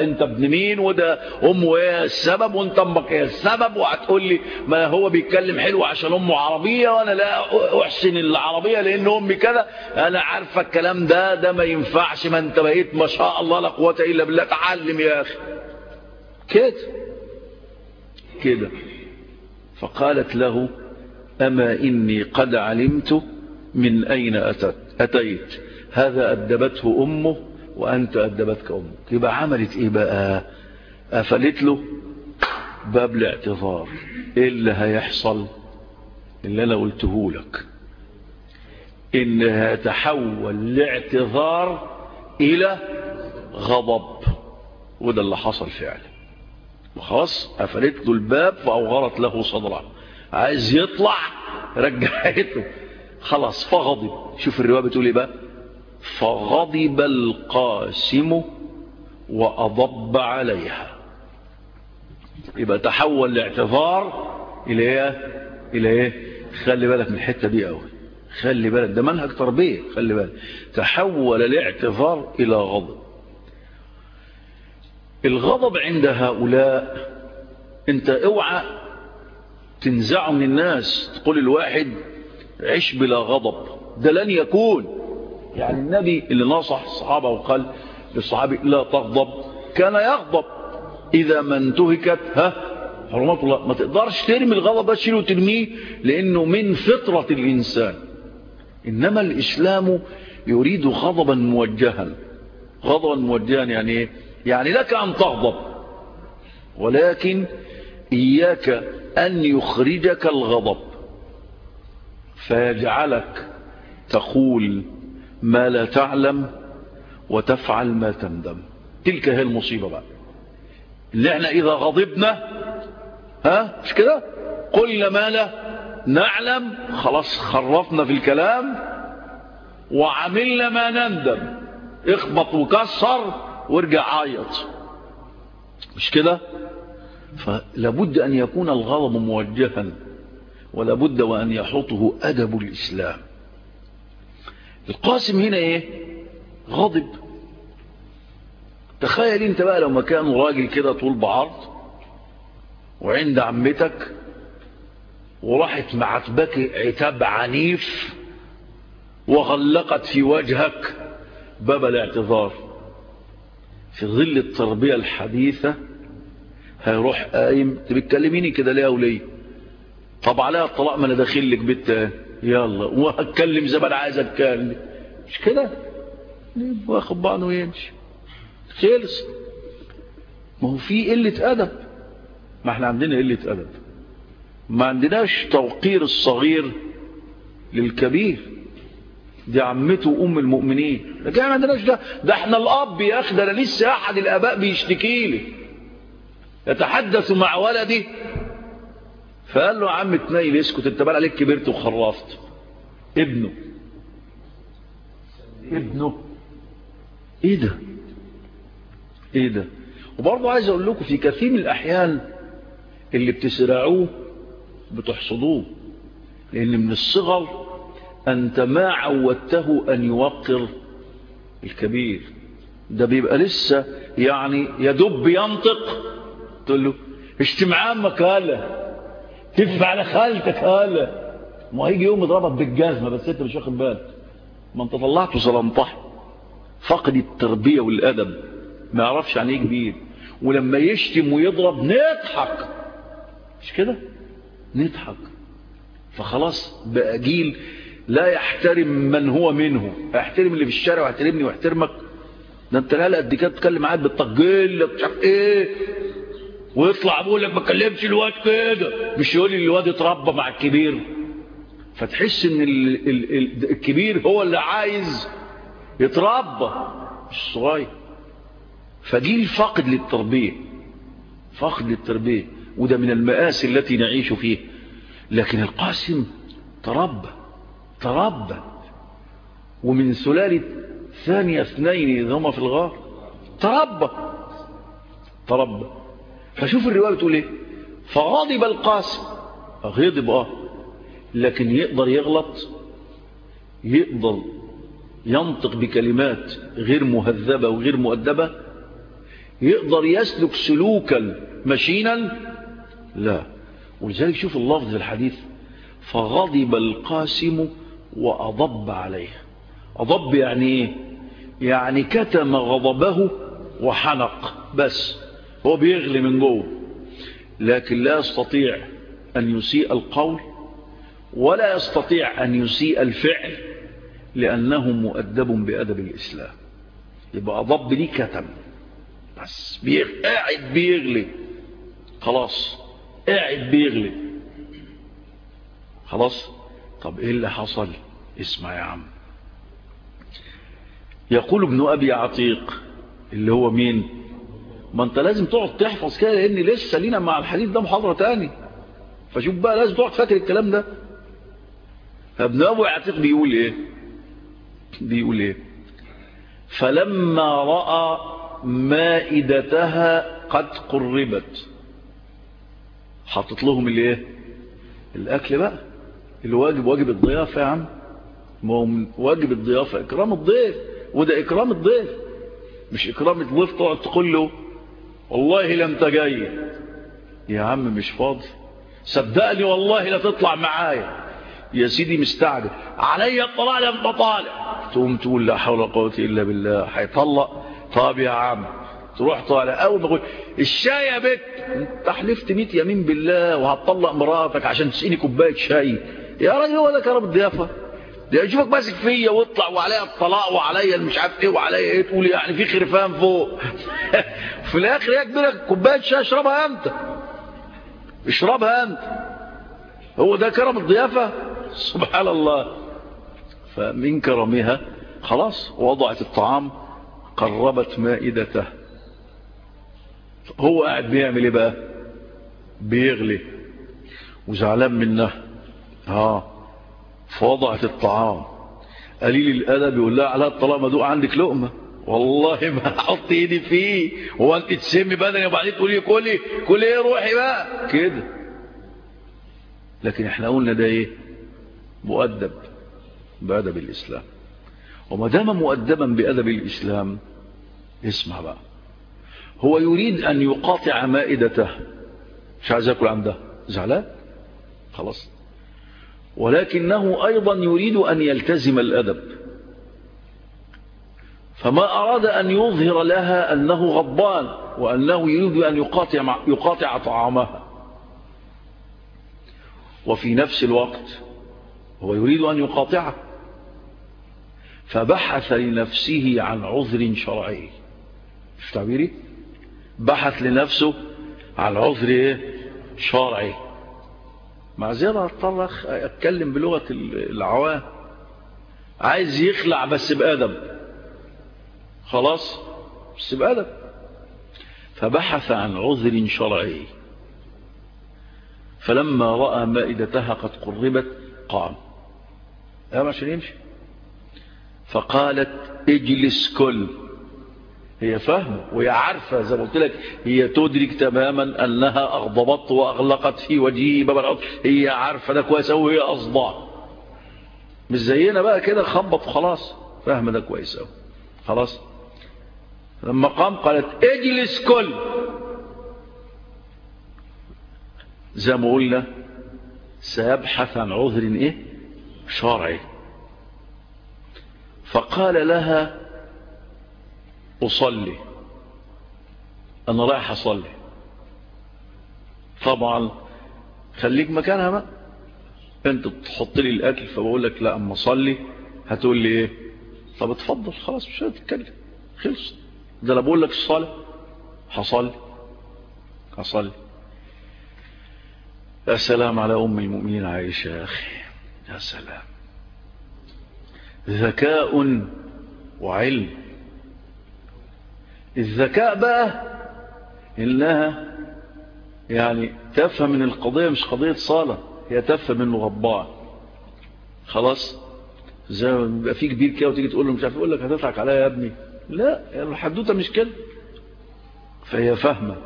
أنت ابن مين وده امه إيه السبب وأنت أمك إيه السبب وهتقول لي ما هو بيتكلم حلو عشان أمه عربية وأنا لا أحسن العربية لأن أمي كذا. أنا عارفه الكلام ده. ده ما ينفعش ما أنت بقيت ما شاء الله لا قوة إلا بالله. اتعلم يا أخي. كده. كده. فقالت له أما إني قد علمت من أين أتت؟ أتيت. هذا أدبته أمه وأنت أدبتك أمك. يبقى عملت إيه بقى؟ قفلت له باب الاعتذار. إيه اللي هيحصل؟ اللي أنا قلته لك. إنها تحول الاعتذار إلى غضب. وده اللي حصل فعلا. وخلاص قفلت له الباب فأوغرت له صدرة. عايز يطلع؟ رجعته. خلاص فغضب. شوف الرواية بتقول إيه بقى؟ فغضب القاسم وأضب عليها. يبقى تحول الاعتذار إلى إيه؟ إلى إيه؟ خلي بالك من الحتة دي قوي خلي بالك ده منهج تربية خلي بالك. تحول الاعتذار إلى غضب. الغضب عند هؤلاء أنت اوعى تنزعه من الناس تقول الواحد عيش بلا غضب. ده لن يكون. يعني النبي اللي نصح الصحابة وقال للصحابي لا تغضب كان يغضب. إذا ما انتهكت ها؟ حرمات الله ما تقدرش ترمي الغضب تشيله وترميه لأنه من فطرة الإنسان. إنما الإسلام يريد غضبا موجها. غضبا موجها يعني إيه؟ يعني لك أن تغضب ولكن إياك أن يخرجك الغضب. فيجعلك تقول ما لا تعلم وتفعل ما تندم. تلك هي المصيبة بقى. اللي إحنا إذا غضبنا ها؟ مش كده؟ قلنا ما لا نعلم خلاص خرفنا في الكلام وعملنا ما نندم. اخبط وكسر وارجع عيط مش كده؟ فلابد أن يكون الغضب موجها ولا بد وأن يحطه أدب الإسلام. القاسم هنا إيه؟ غضب تخيل أنت بقى لو مكان راجل كده طول بعرض وعند عمتك وراحت معتبك عتاب عنيف وغلقت في وجهك باب الاعتذار. في ظل التربية الحديثة هيروح قايم تبتكلميني كده ليه وليه طب عليها الطلاق ما أنا داخل لك بيت يلا وهتكلم زي ما أنا عايز أتكلم. مش كده؟ واخد بعضه ويمشي خلص. ما هو في قلة أدب. ما إحنا عندنا قلة أدب. ما عندناش توقير الصغير للكبير. دي عمته أم المؤمنين. لكن ما عندناش ده. ده إحنا الأب يا أخي ده أنا لسه أحد الآباء بيشتكي لي. يتحدث مع ولدي. فقال له عم تنيل اسكت انت بقى عليك كبرت وخرفت. ابنه. ابنه. إيه ده؟ إيه ده؟ وبرضه عايز أقول لكم في كثير من الأحيان اللي بتسرعوه بتحصدوه. لأن من الصغر انت ما عودته أن يوقر الكبير. ده بيبقى لسه يعني يدب ينطق. تقول له اشتم عمك تف على خالتك هلا. ما هيجي يوم يضربك بالجزمة بس انت مش واخد بالك. ما انت طلعته زلمطح فقد التربية والأدب. ما يعرفش عن إيه كبير. ولما يشتم ويضرب نضحك. مش كده؟ نضحك. فخلاص بقى جيل لا يحترم من هو منه. يحترم اللي في الشارع ويحترمني ويحترمك ده انت لا قد كده تتكلم معاك بالتجيل مش عارف إيه؟ ويطلع بيقول لك ما تكلمش الواد كده. مش يقول لي الواد اتربى مع الكبير. فتحس إن ال ال ال الكبير هو اللي عايز يتربى. مش صغير. فجيل فاقد للتربية. فاقد للتربية. وده من المآسي التي نعيش فيه. لكن القاسم تربى. تربى. ومن سلالة ثانية اثنين إذا هما في الغار. تربى. تربى. فشوف الرواية بتقول إيه؟ فغضب القاسم. غضب آه. لكن يقدر يغلط يقدر ينطق بكلمات غير مهذبة وغير مؤدبة يقدر يسلك سلوكا مشينا لا. ولذلك شوف اللفظ في الحديث فغضب القاسم وأضب عليه. أضب يعني إيه؟ يعني كتم غضبه وحنق بس. هو بيغلي من جوه. لكن لا يستطيع أن يسيء القول ولا يستطيع أن يسيء الفعل لأنه مؤدب بأدب الإسلام. يبقى أضب ليه كتم. بس بيغ... قاعد بيغلي. خلاص قاعد بيغلي. خلاص؟ طب إيه اللي حصل؟ اسمع يا عم. يقول ابن أبي عتيق اللي هو مين؟ ما انت لازم تقعد تحفظ كده لأن لسه لينا مع الحديث ده محاضرة تاني. فشوف بقى لازم تقعد فاكر الكلام ده. فابن أبو عتيق بيقول إيه؟ بيقول إيه؟ فلما رأى مائدتها قد قربت. حطت لهم الايه الأكل بقى. الواجب واجب الضيافة يا عم. ما هو من واجب الضيافة إكرام الضيف وده إكرام الضيف. مش إكرام الضيف تقعد تقول له والله لم تجي يا عم مش فاضي. صدقني والله لا تطلع معايا. يا سيدي مستعجل. علي الطلاق لم تطالع. تقوم تقول لا حول ولا قوة إلا بالله. هيطلق. طب يا عم. تروح طالع. أول ما أقول الشاي يا بت. أنت حلفت 100 يمين بالله وهتطلق مراتك عشان تسقيني كوباية شاي. يا راجل هو ده كرم الضيافة. ده يشوفك ماسك فيا واطلع وعليا الطلاق وعليا مش عارف إيه وعليا إيه. تقول يعني في خرفان فوق. في الآخر يا كبيرة كوباية شاي اشربها أنت. اشربها أنت. هو ده كرم الضيافة؟ سبحان الله. فمن كرمها خلاص وضعت الطعام قربت مائدته. هو قاعد بيعمل إيه بقى؟ بيغلي. وزعلان منها ها فوضعت الطعام. قليل الأدب يقول لها على الطلاق مدوق عندك لقمة. والله ما أحط ايدي فيه. هو انت تسمي بدني وبعدين تقولي كلي كلي إيه روحي بقى. كده. لكن إحنا قلنا ده إيه؟ مؤدب. بأدب الإسلام. وما دام مؤدبا بأدب الإسلام اسمع بقى. هو يريد أن يقاطع مائدته. مش عايز يأكل عنده زعلان؟ خلاص. ولكنه أيضا يريد أن يلتزم الأدب. فما أراد أن يظهر لها أنه غضبان وأنه يريد أن يقاطع, يقاطع طعامها. وفي نفس الوقت هو يريد أن يقاطعه. فبحث لنفسه عن عذر شرعي. تعبيري؟ بحث لنفسه عن عذر شرعي. مع زيادة اضطر أتكلم بلغة العوام. عايز يخلع بس بأدب خلاص بأدب فبحث عن عذر شرعي. فلما رأى مائدتها قد قربت قام. قام عشان يمشي. فقالت اجلس كل. هي فاهمة وهي عارفة زي ما قلت لك هي تدرك تماما أنها أغضبت وأغلقت في وجهه باب الأرض. هي عارفة ده كويس أوي وهي أصدع. مش زينا بقى كده خبط وخلاص. فاهمة ده كويس أوي. خلاص؟ لما قام قالت اجلس كل. زي ما قلنا سيبحث عن عذر إيه؟ شرعي. فقال لها أصلي. أنا رايح أصلي. طبعا. خليك مكانها بقى. أنت تحط لي الأكل. فبقول لك لا أما أصلي. هتقول لي إيه؟ طب اتفضل خلاص مش هتتكلم. خلص ده أنا بقول لك الصلاة. هصلي هصلي يا سلام على أم المؤمنين عائشة يا أخي. يا سلام. ذكاء وعلم. الذكاء بقى إنها يعني تفهم من القضية مش قضية صالة. هي تفهم انه غضبان خلاص؟ زي ما بيبقى في كبير كده وتيجي تقول له مش عارف يقول لك هتضحك عليا يا ابني. لا الحدوتة مش كده. فهي فاهمه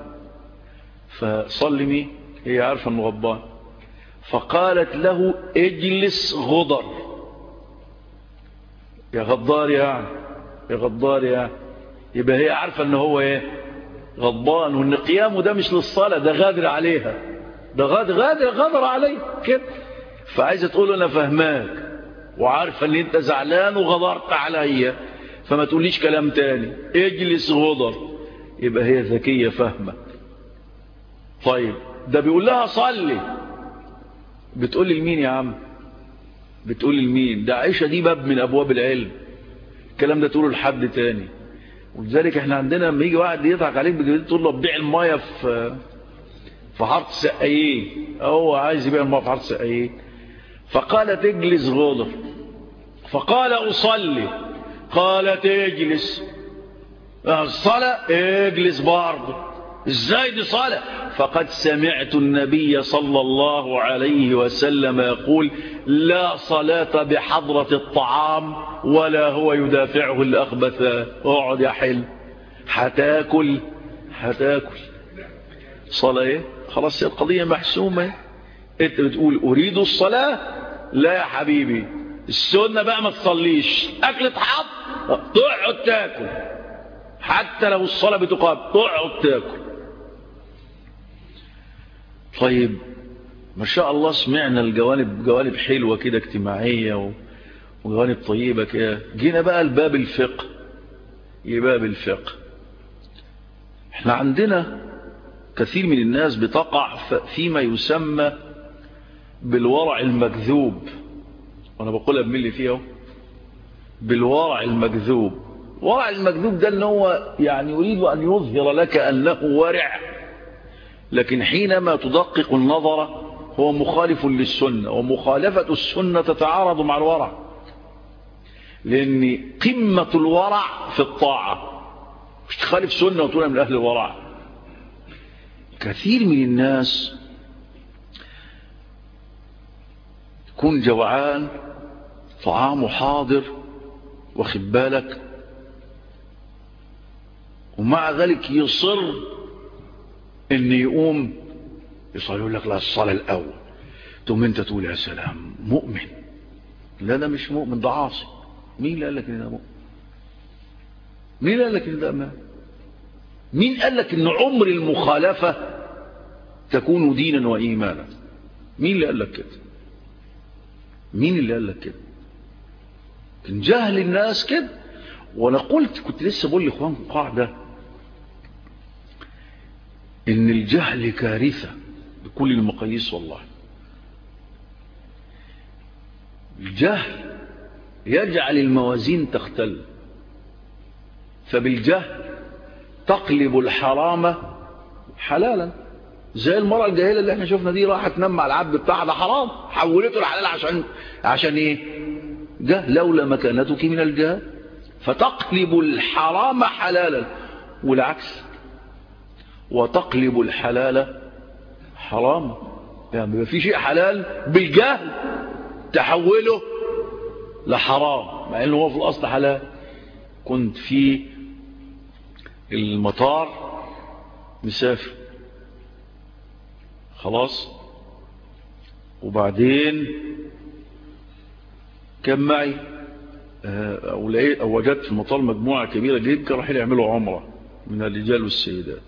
فصلمي هي عارفة إنه غضبان. فقالت له اجلس غضر يا غدار يعني يا غدار يعني يبقى هي عارفة إن هو إيه؟ غضبان وإن قيامه ده مش للصلاة ده غادر عليها. ده غادر غادر غدر عليه. كده. فعايزة تقول أنا فهماك وعارفة إن أنت زعلان وغدرت عليا. فما تقوليش كلام تاني. اجلس غضر يبقى هي ذكية فاهمة. طيب ده بيقول لها صلي. بتقول لمين يا عم؟ بتقول لمين؟ ده عائشة دي باب من أبواب العلم. الكلام ده تقوله لحد تاني. ولذلك إحنا عندنا لما يجي واحد يضحك عليك تقول له بيع المايه في في حاره سقايين هو عايز يبيع المايه في حاره سقايين فقالت اجلس غضر فقال أصلي. قالت اجلس. الصلاه اجلس برضه إزاي دي صلاه فقد سمعت النبي صلى الله عليه وسلم يقول لا صلاة بحضرة الطعام ولا هو يدافعه الأخبثان اقعد يا حلم هتاكل؟ هتاكل. صلاة إيه؟ خلاص القضية محسومة. انت بتقول أريد الصلاة؟ لا يا حبيبي. السنة بقى ما تصليش. أكل اتحط. تقعد تاكل. حتى لو الصلاة بتقام تقعد تاكل. طيب ما شاء الله سمعنا الجوانب جوانب حلوة كده اجتماعية وجوانب طيبة كده. جينا بقى لباب الفقه. باب الفقه؟ إحنا عندنا كثير من الناس بتقع فيما يسمى بالورع المكذوب. وأنا بقولها بملي فيه بالورع المكذوب. ورع المكذوب ده ان هو يعني يريد أن يظهر لك أنه ورع. لكن حينما تدقق النظر هو مخالف للسنة ومخالفة السنة تتعارض مع الورع. لأن قمة الورع في الطاعة. مش تخالف سنة وتقول من أهل الورع. كثير من الناس يكون جوعان طعامه حاضر واخد بالك؟ ومع ذلك يصر إن يقوم يصلي يقول لك لا الصلاة الأول. ثم أنت تقول يا سلام مؤمن. لا ده مش مؤمن ده عاصي. مين اللي قال لك إن ده مؤمن؟ مين اللي قال لك إن ده أمان مين قال لك إن عمر المخالفة تكون دينا وإيمانا؟ مين اللي قال لك كده؟ مين اللي قال لك كده؟ كان جهل الناس كده. وأنا قلت كنت لسه بقول لاخوانكم قاعدة إن الجهل كارثة بكل المقاييس والله. الجهل يجعل الموازين تختل. فبالجهل تقلب الحرام حلالا. زي المرأة الجاهلة اللي إحنا شفنا دي راحت تنام مع العبد بتاعها ده حرام حولته لحلال عشان عشان إيه؟ جهل لولا مكانتك من الجهل فتقلب الحرام حلالا. والعكس. وتقلب الحلال حراما يعني في شيء حلال بالجهل تحوله لحرام. مع إنه هو في الأصل حلال. كنت في المطار. مسافر. خلاص. وبعدين كان معي أو, أو وجدت في المطار مجموعة كبيرة جدا رايحين يعملوا عمرة من الرجال والسيدات.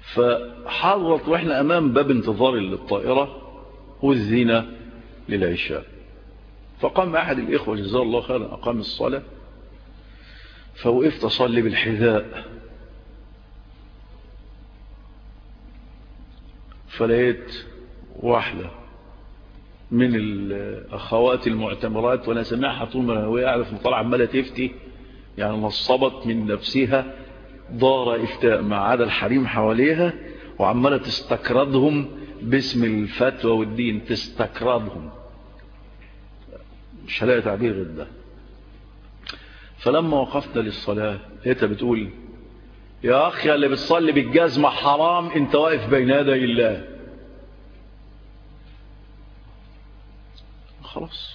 فحضرت وإحنا أمام باب انتظار للطائرة والزينة للعشاء. فقام أحد الإخوة جزاه الله خيرا أقام الصلاة فوقفت أصلي بالحذاء. فلقيت واحدة من الأخوات المعتمرات وأنا سمعها طول ما هو في المطار عمالة تفتي يعني نصبت من نفسها دار إفتاء ما عدا الحريم حواليها وعمالة تستكردهم باسم الفتوى والدين تستكردهم مش هلاقي تعبير غير ده. فلما وقفنا للصلاة لقيتها بتقول يا أخي اللي بتصلي بالجزمة حرام أنت واقف بين يدي الله. خلاص.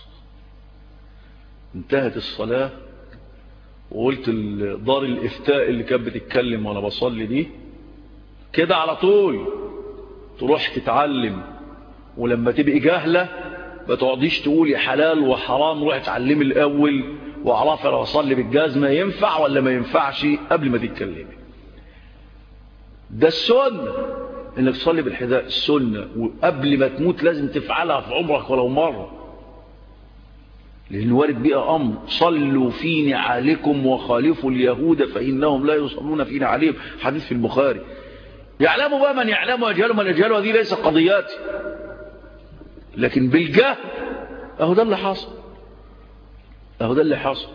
انتهت الصلاة وقلت دار الإفتاء اللي كانت بتتكلم وأنا بصلي دي كده على طول تروح تتعلم. ولما تبقي جاهلة ما تقعديش تقولي حلال وحرام روح اتعلمي الأول واعرفي لو اصلي بالجزمة ينفع ولا ما ينفعش قبل ما تتكلمي. ده السنة إنك تصلي بالحذاء السنة. وقبل ما تموت لازم تفعلها في عمرك ولو مرة. لأن وارد بها أمر. صلوا في نعالكم وخالفوا اليهود فإنهم لا يصلون في نعالهم. حديث في البخاري. يعلموا بقى من يعلم ويجهل من يجهل هذه ليس قضيات. لكن بالجهل أهو ده اللي حصل أهو ده اللي حصل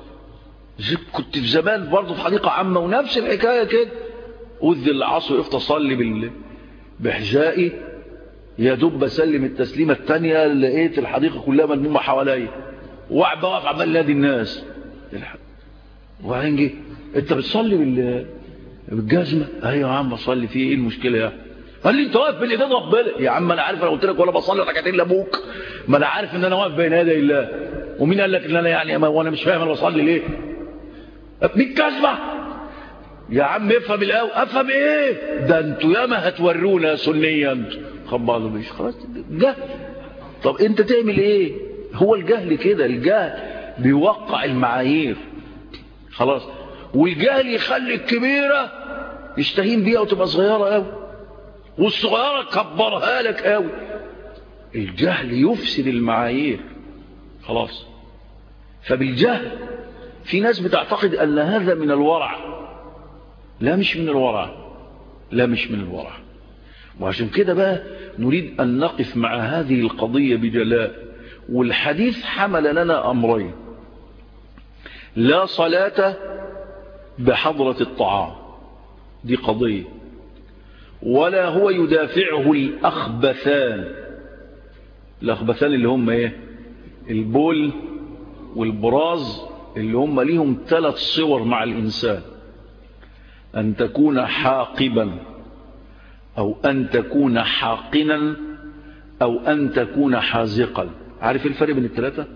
كنت في زمان برضه في حديقة عامة ونفس الحكاية كده. أذن العصر وقفت أصلي بال... بحذائي يا دوب بسلم التسليمة الثانية لقيت الحديقة كلها ملمومة حواليا. وقعد واقف عمال نادي الناس. وبعدين جه انت بتصلي بال بالجزمة؟ أيوه يا عم بصلي. فيه إيه المشكلة يا؟ قال لي انت واقف بين ربنا يا عم أنا عارف أنا قلت لك ولا بصلي ركعتين لابوك. ما أنا عارف ان أنا واقف بين يدي الله ومين قال لك ان أنا يعني وأنا مش فاهم أنا بصلي ليه؟ بالجزمه يا عم افهم الأول. افهم إيه؟ ده أنتوا ياما هتورونا سنيه أنتوا خبطوا مش خلاص. جهل طب انت تعمل إيه؟ هو الجهل كده الجهل بيوقع المعايير. خلاص. والجهل يخلي الكبيرة يستهين بيها وتبقى صغيرة قوي والصغيرة كبرها لك قوي الجهل يفسد المعايير. خلاص. فبالجهل في ناس بتعتقد أن هذا من الورع. لا مش من الورع. لا مش من الورع. وعشان كده بقى نريد أن نقف مع هذه القضية بجلاء. والحديث حمل لنا أمرين. لا صلاة بحضرة الطعام. دي قضية. ولا هو يدافعه الأخبثان. الأخبثان اللي هم إيه؟ البول والبراز اللي هم ليهم ثلاث صور مع الإنسان. أن تكون حاقبا أو أن تكون حاقنا أو أن تكون حازقا. عارف الفرق بين الثلاثة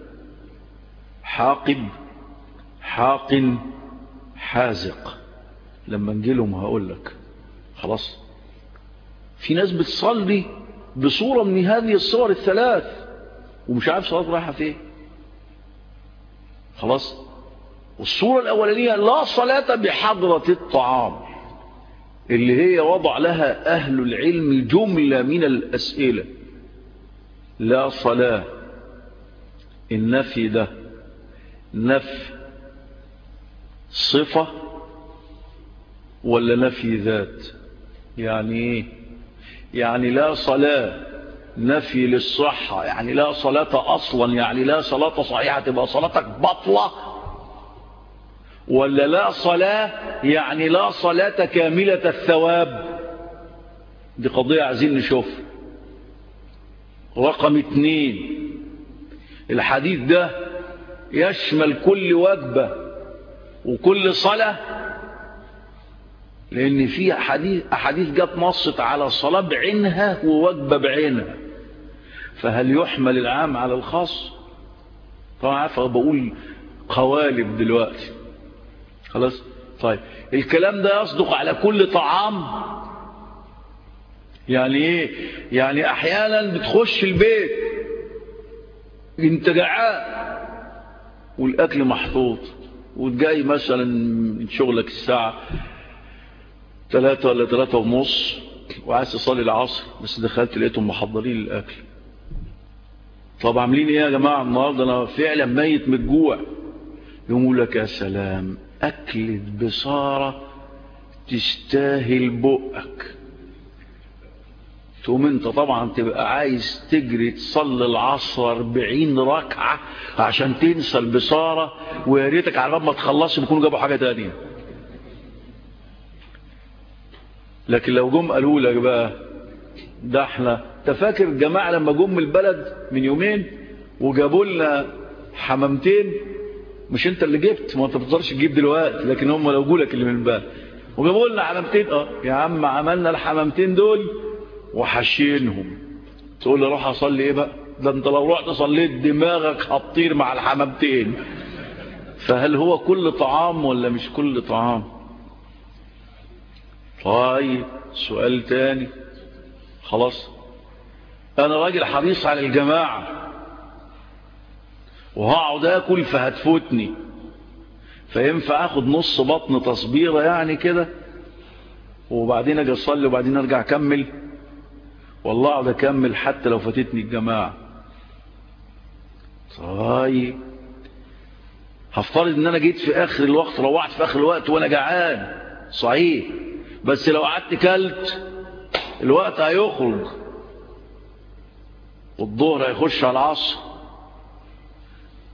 حاقب حاقن حازق. لما نجيلهم هقول لك خلاص. في ناس بتصلي بصورة من هذه الصور الثلاث ومش عارف صلاة رايحة فين. خلاص. والصورة الأولانية لا صلاة بحضرة الطعام. اللي هي وضع لها أهل العلم جملة من الأسئلة. لا صلاة النفي ده. نفي صفة ولا نفي ذات؟ يعني إيه؟ يعني لا صلاة نفي للصحة يعني لا صلاة أصلا يعني لا صلاة صحيحة تبقى صلاتك بطلة ولا لا صلاة يعني لا صلاة كاملة الثواب؟ دي قضية عايزين نشوف رقم اتنين الحديث ده يشمل كل وجبة وكل صلاة لأن في أحاديث, أحاديث جت نصت على الصلاة بعينها ووجبة بعينها. فهل يحمل العام على الخاص؟ طبعا عارفة بقول قوالب دلوقتي. خلاص؟ طيب الكلام ده يصدق على كل طعام؟ يعني إيه؟ يعني أحيانا بتخش البيت انت جعان والأكل محطوط وجاي مثلا من شغلك الساعة ثلاثة ولا ثلاثة ونص وعايز تصلي العصر بس دخلت لقيتهم محضرين الأكل. طب عاملين إيه يا جماعة النهاردة؟ أنا فعلا ميت من الجوع. يقول لك يا سلام أكلة بصارة تستاهل بقك. تقوم انت طبعا تبقى عايز تجري تصلي العصر 40 ركعة عشان تنسى البصارة ويا ريتك على ما تخلص بيكونوا جابوا حاجة تانية. لكن لو جم قالوا لك بقى ده إحنا تفاكر الجماعة لما جم البلد من يومين وجابوا لنا حمامتين؟ مش انت اللي جبت ما انت بتقدرش تجيب دلوقتي لكن هم لو جولك اللي من الباب. وجابوا لنا حمامتين آه يا عم عملنا الحمامتين دول وحشينهم. تقول لي روح أصلي إيه بقى؟ ده أنت لو رحت صليت دماغك هتطير مع الحمامتين. فهل هو كل طعام ولا مش كل طعام؟ طيب سؤال تاني. خلاص. أنا راجل حريص على الجماعة. وهقعد آكل فهتفوتني. فينفع آخد نص بطن تصبيرة يعني كده؟ وبعدين أجي أصلي وبعدين أرجع أكمل؟ والله اقعد أكمل حتى لو فاتتني الجماعة. طيب هفترض إن أنا جيت في آخر الوقت روحت في آخر الوقت وأنا جعان. صحيح. بس لو قعدت كلت الوقت هيخرج. والظهر هيخش على العصر.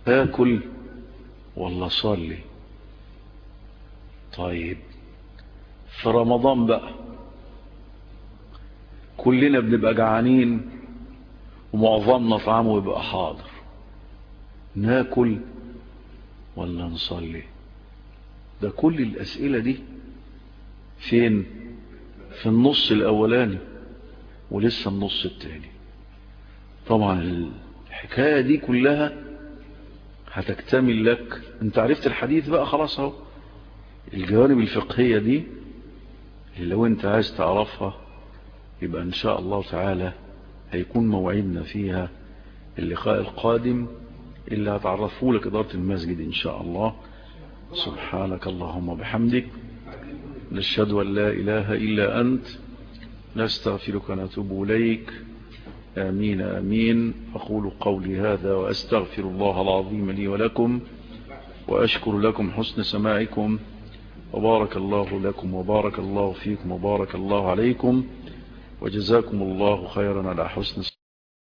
آكل. ولا صلي. طيب. في رمضان بقى. كلنا بنبقى جعانين ومعظمنا طعامه يبقى حاضر. ناكل ولا نصلي؟ ده كل الأسئلة دي فين؟ في النص الأولاني ولسه النص التاني. طبعا الحكاية دي كلها هتكتمل لك. انت عرفت الحديث بقى خلاص اهو. الجوانب الفقهية دي اللي لو انت عايز تعرفها يبقى إن شاء الله تعالى هيكون موعدنا فيها اللقاء القادم اللي هتعرفه لك إدارة المسجد إن شاء الله. سبحانك اللهم بحمدك نشهد أن لا إله إلا أنت. نستغفرك ونتوب إليك. آمين آمين. أقول قولي هذا وأستغفر الله العظيم لي ولكم وأشكر لكم حسن سماعكم. وبارك الله لكم وبارك الله فيكم وبارك الله عليكم. وجزاكم الله خيرا على حسن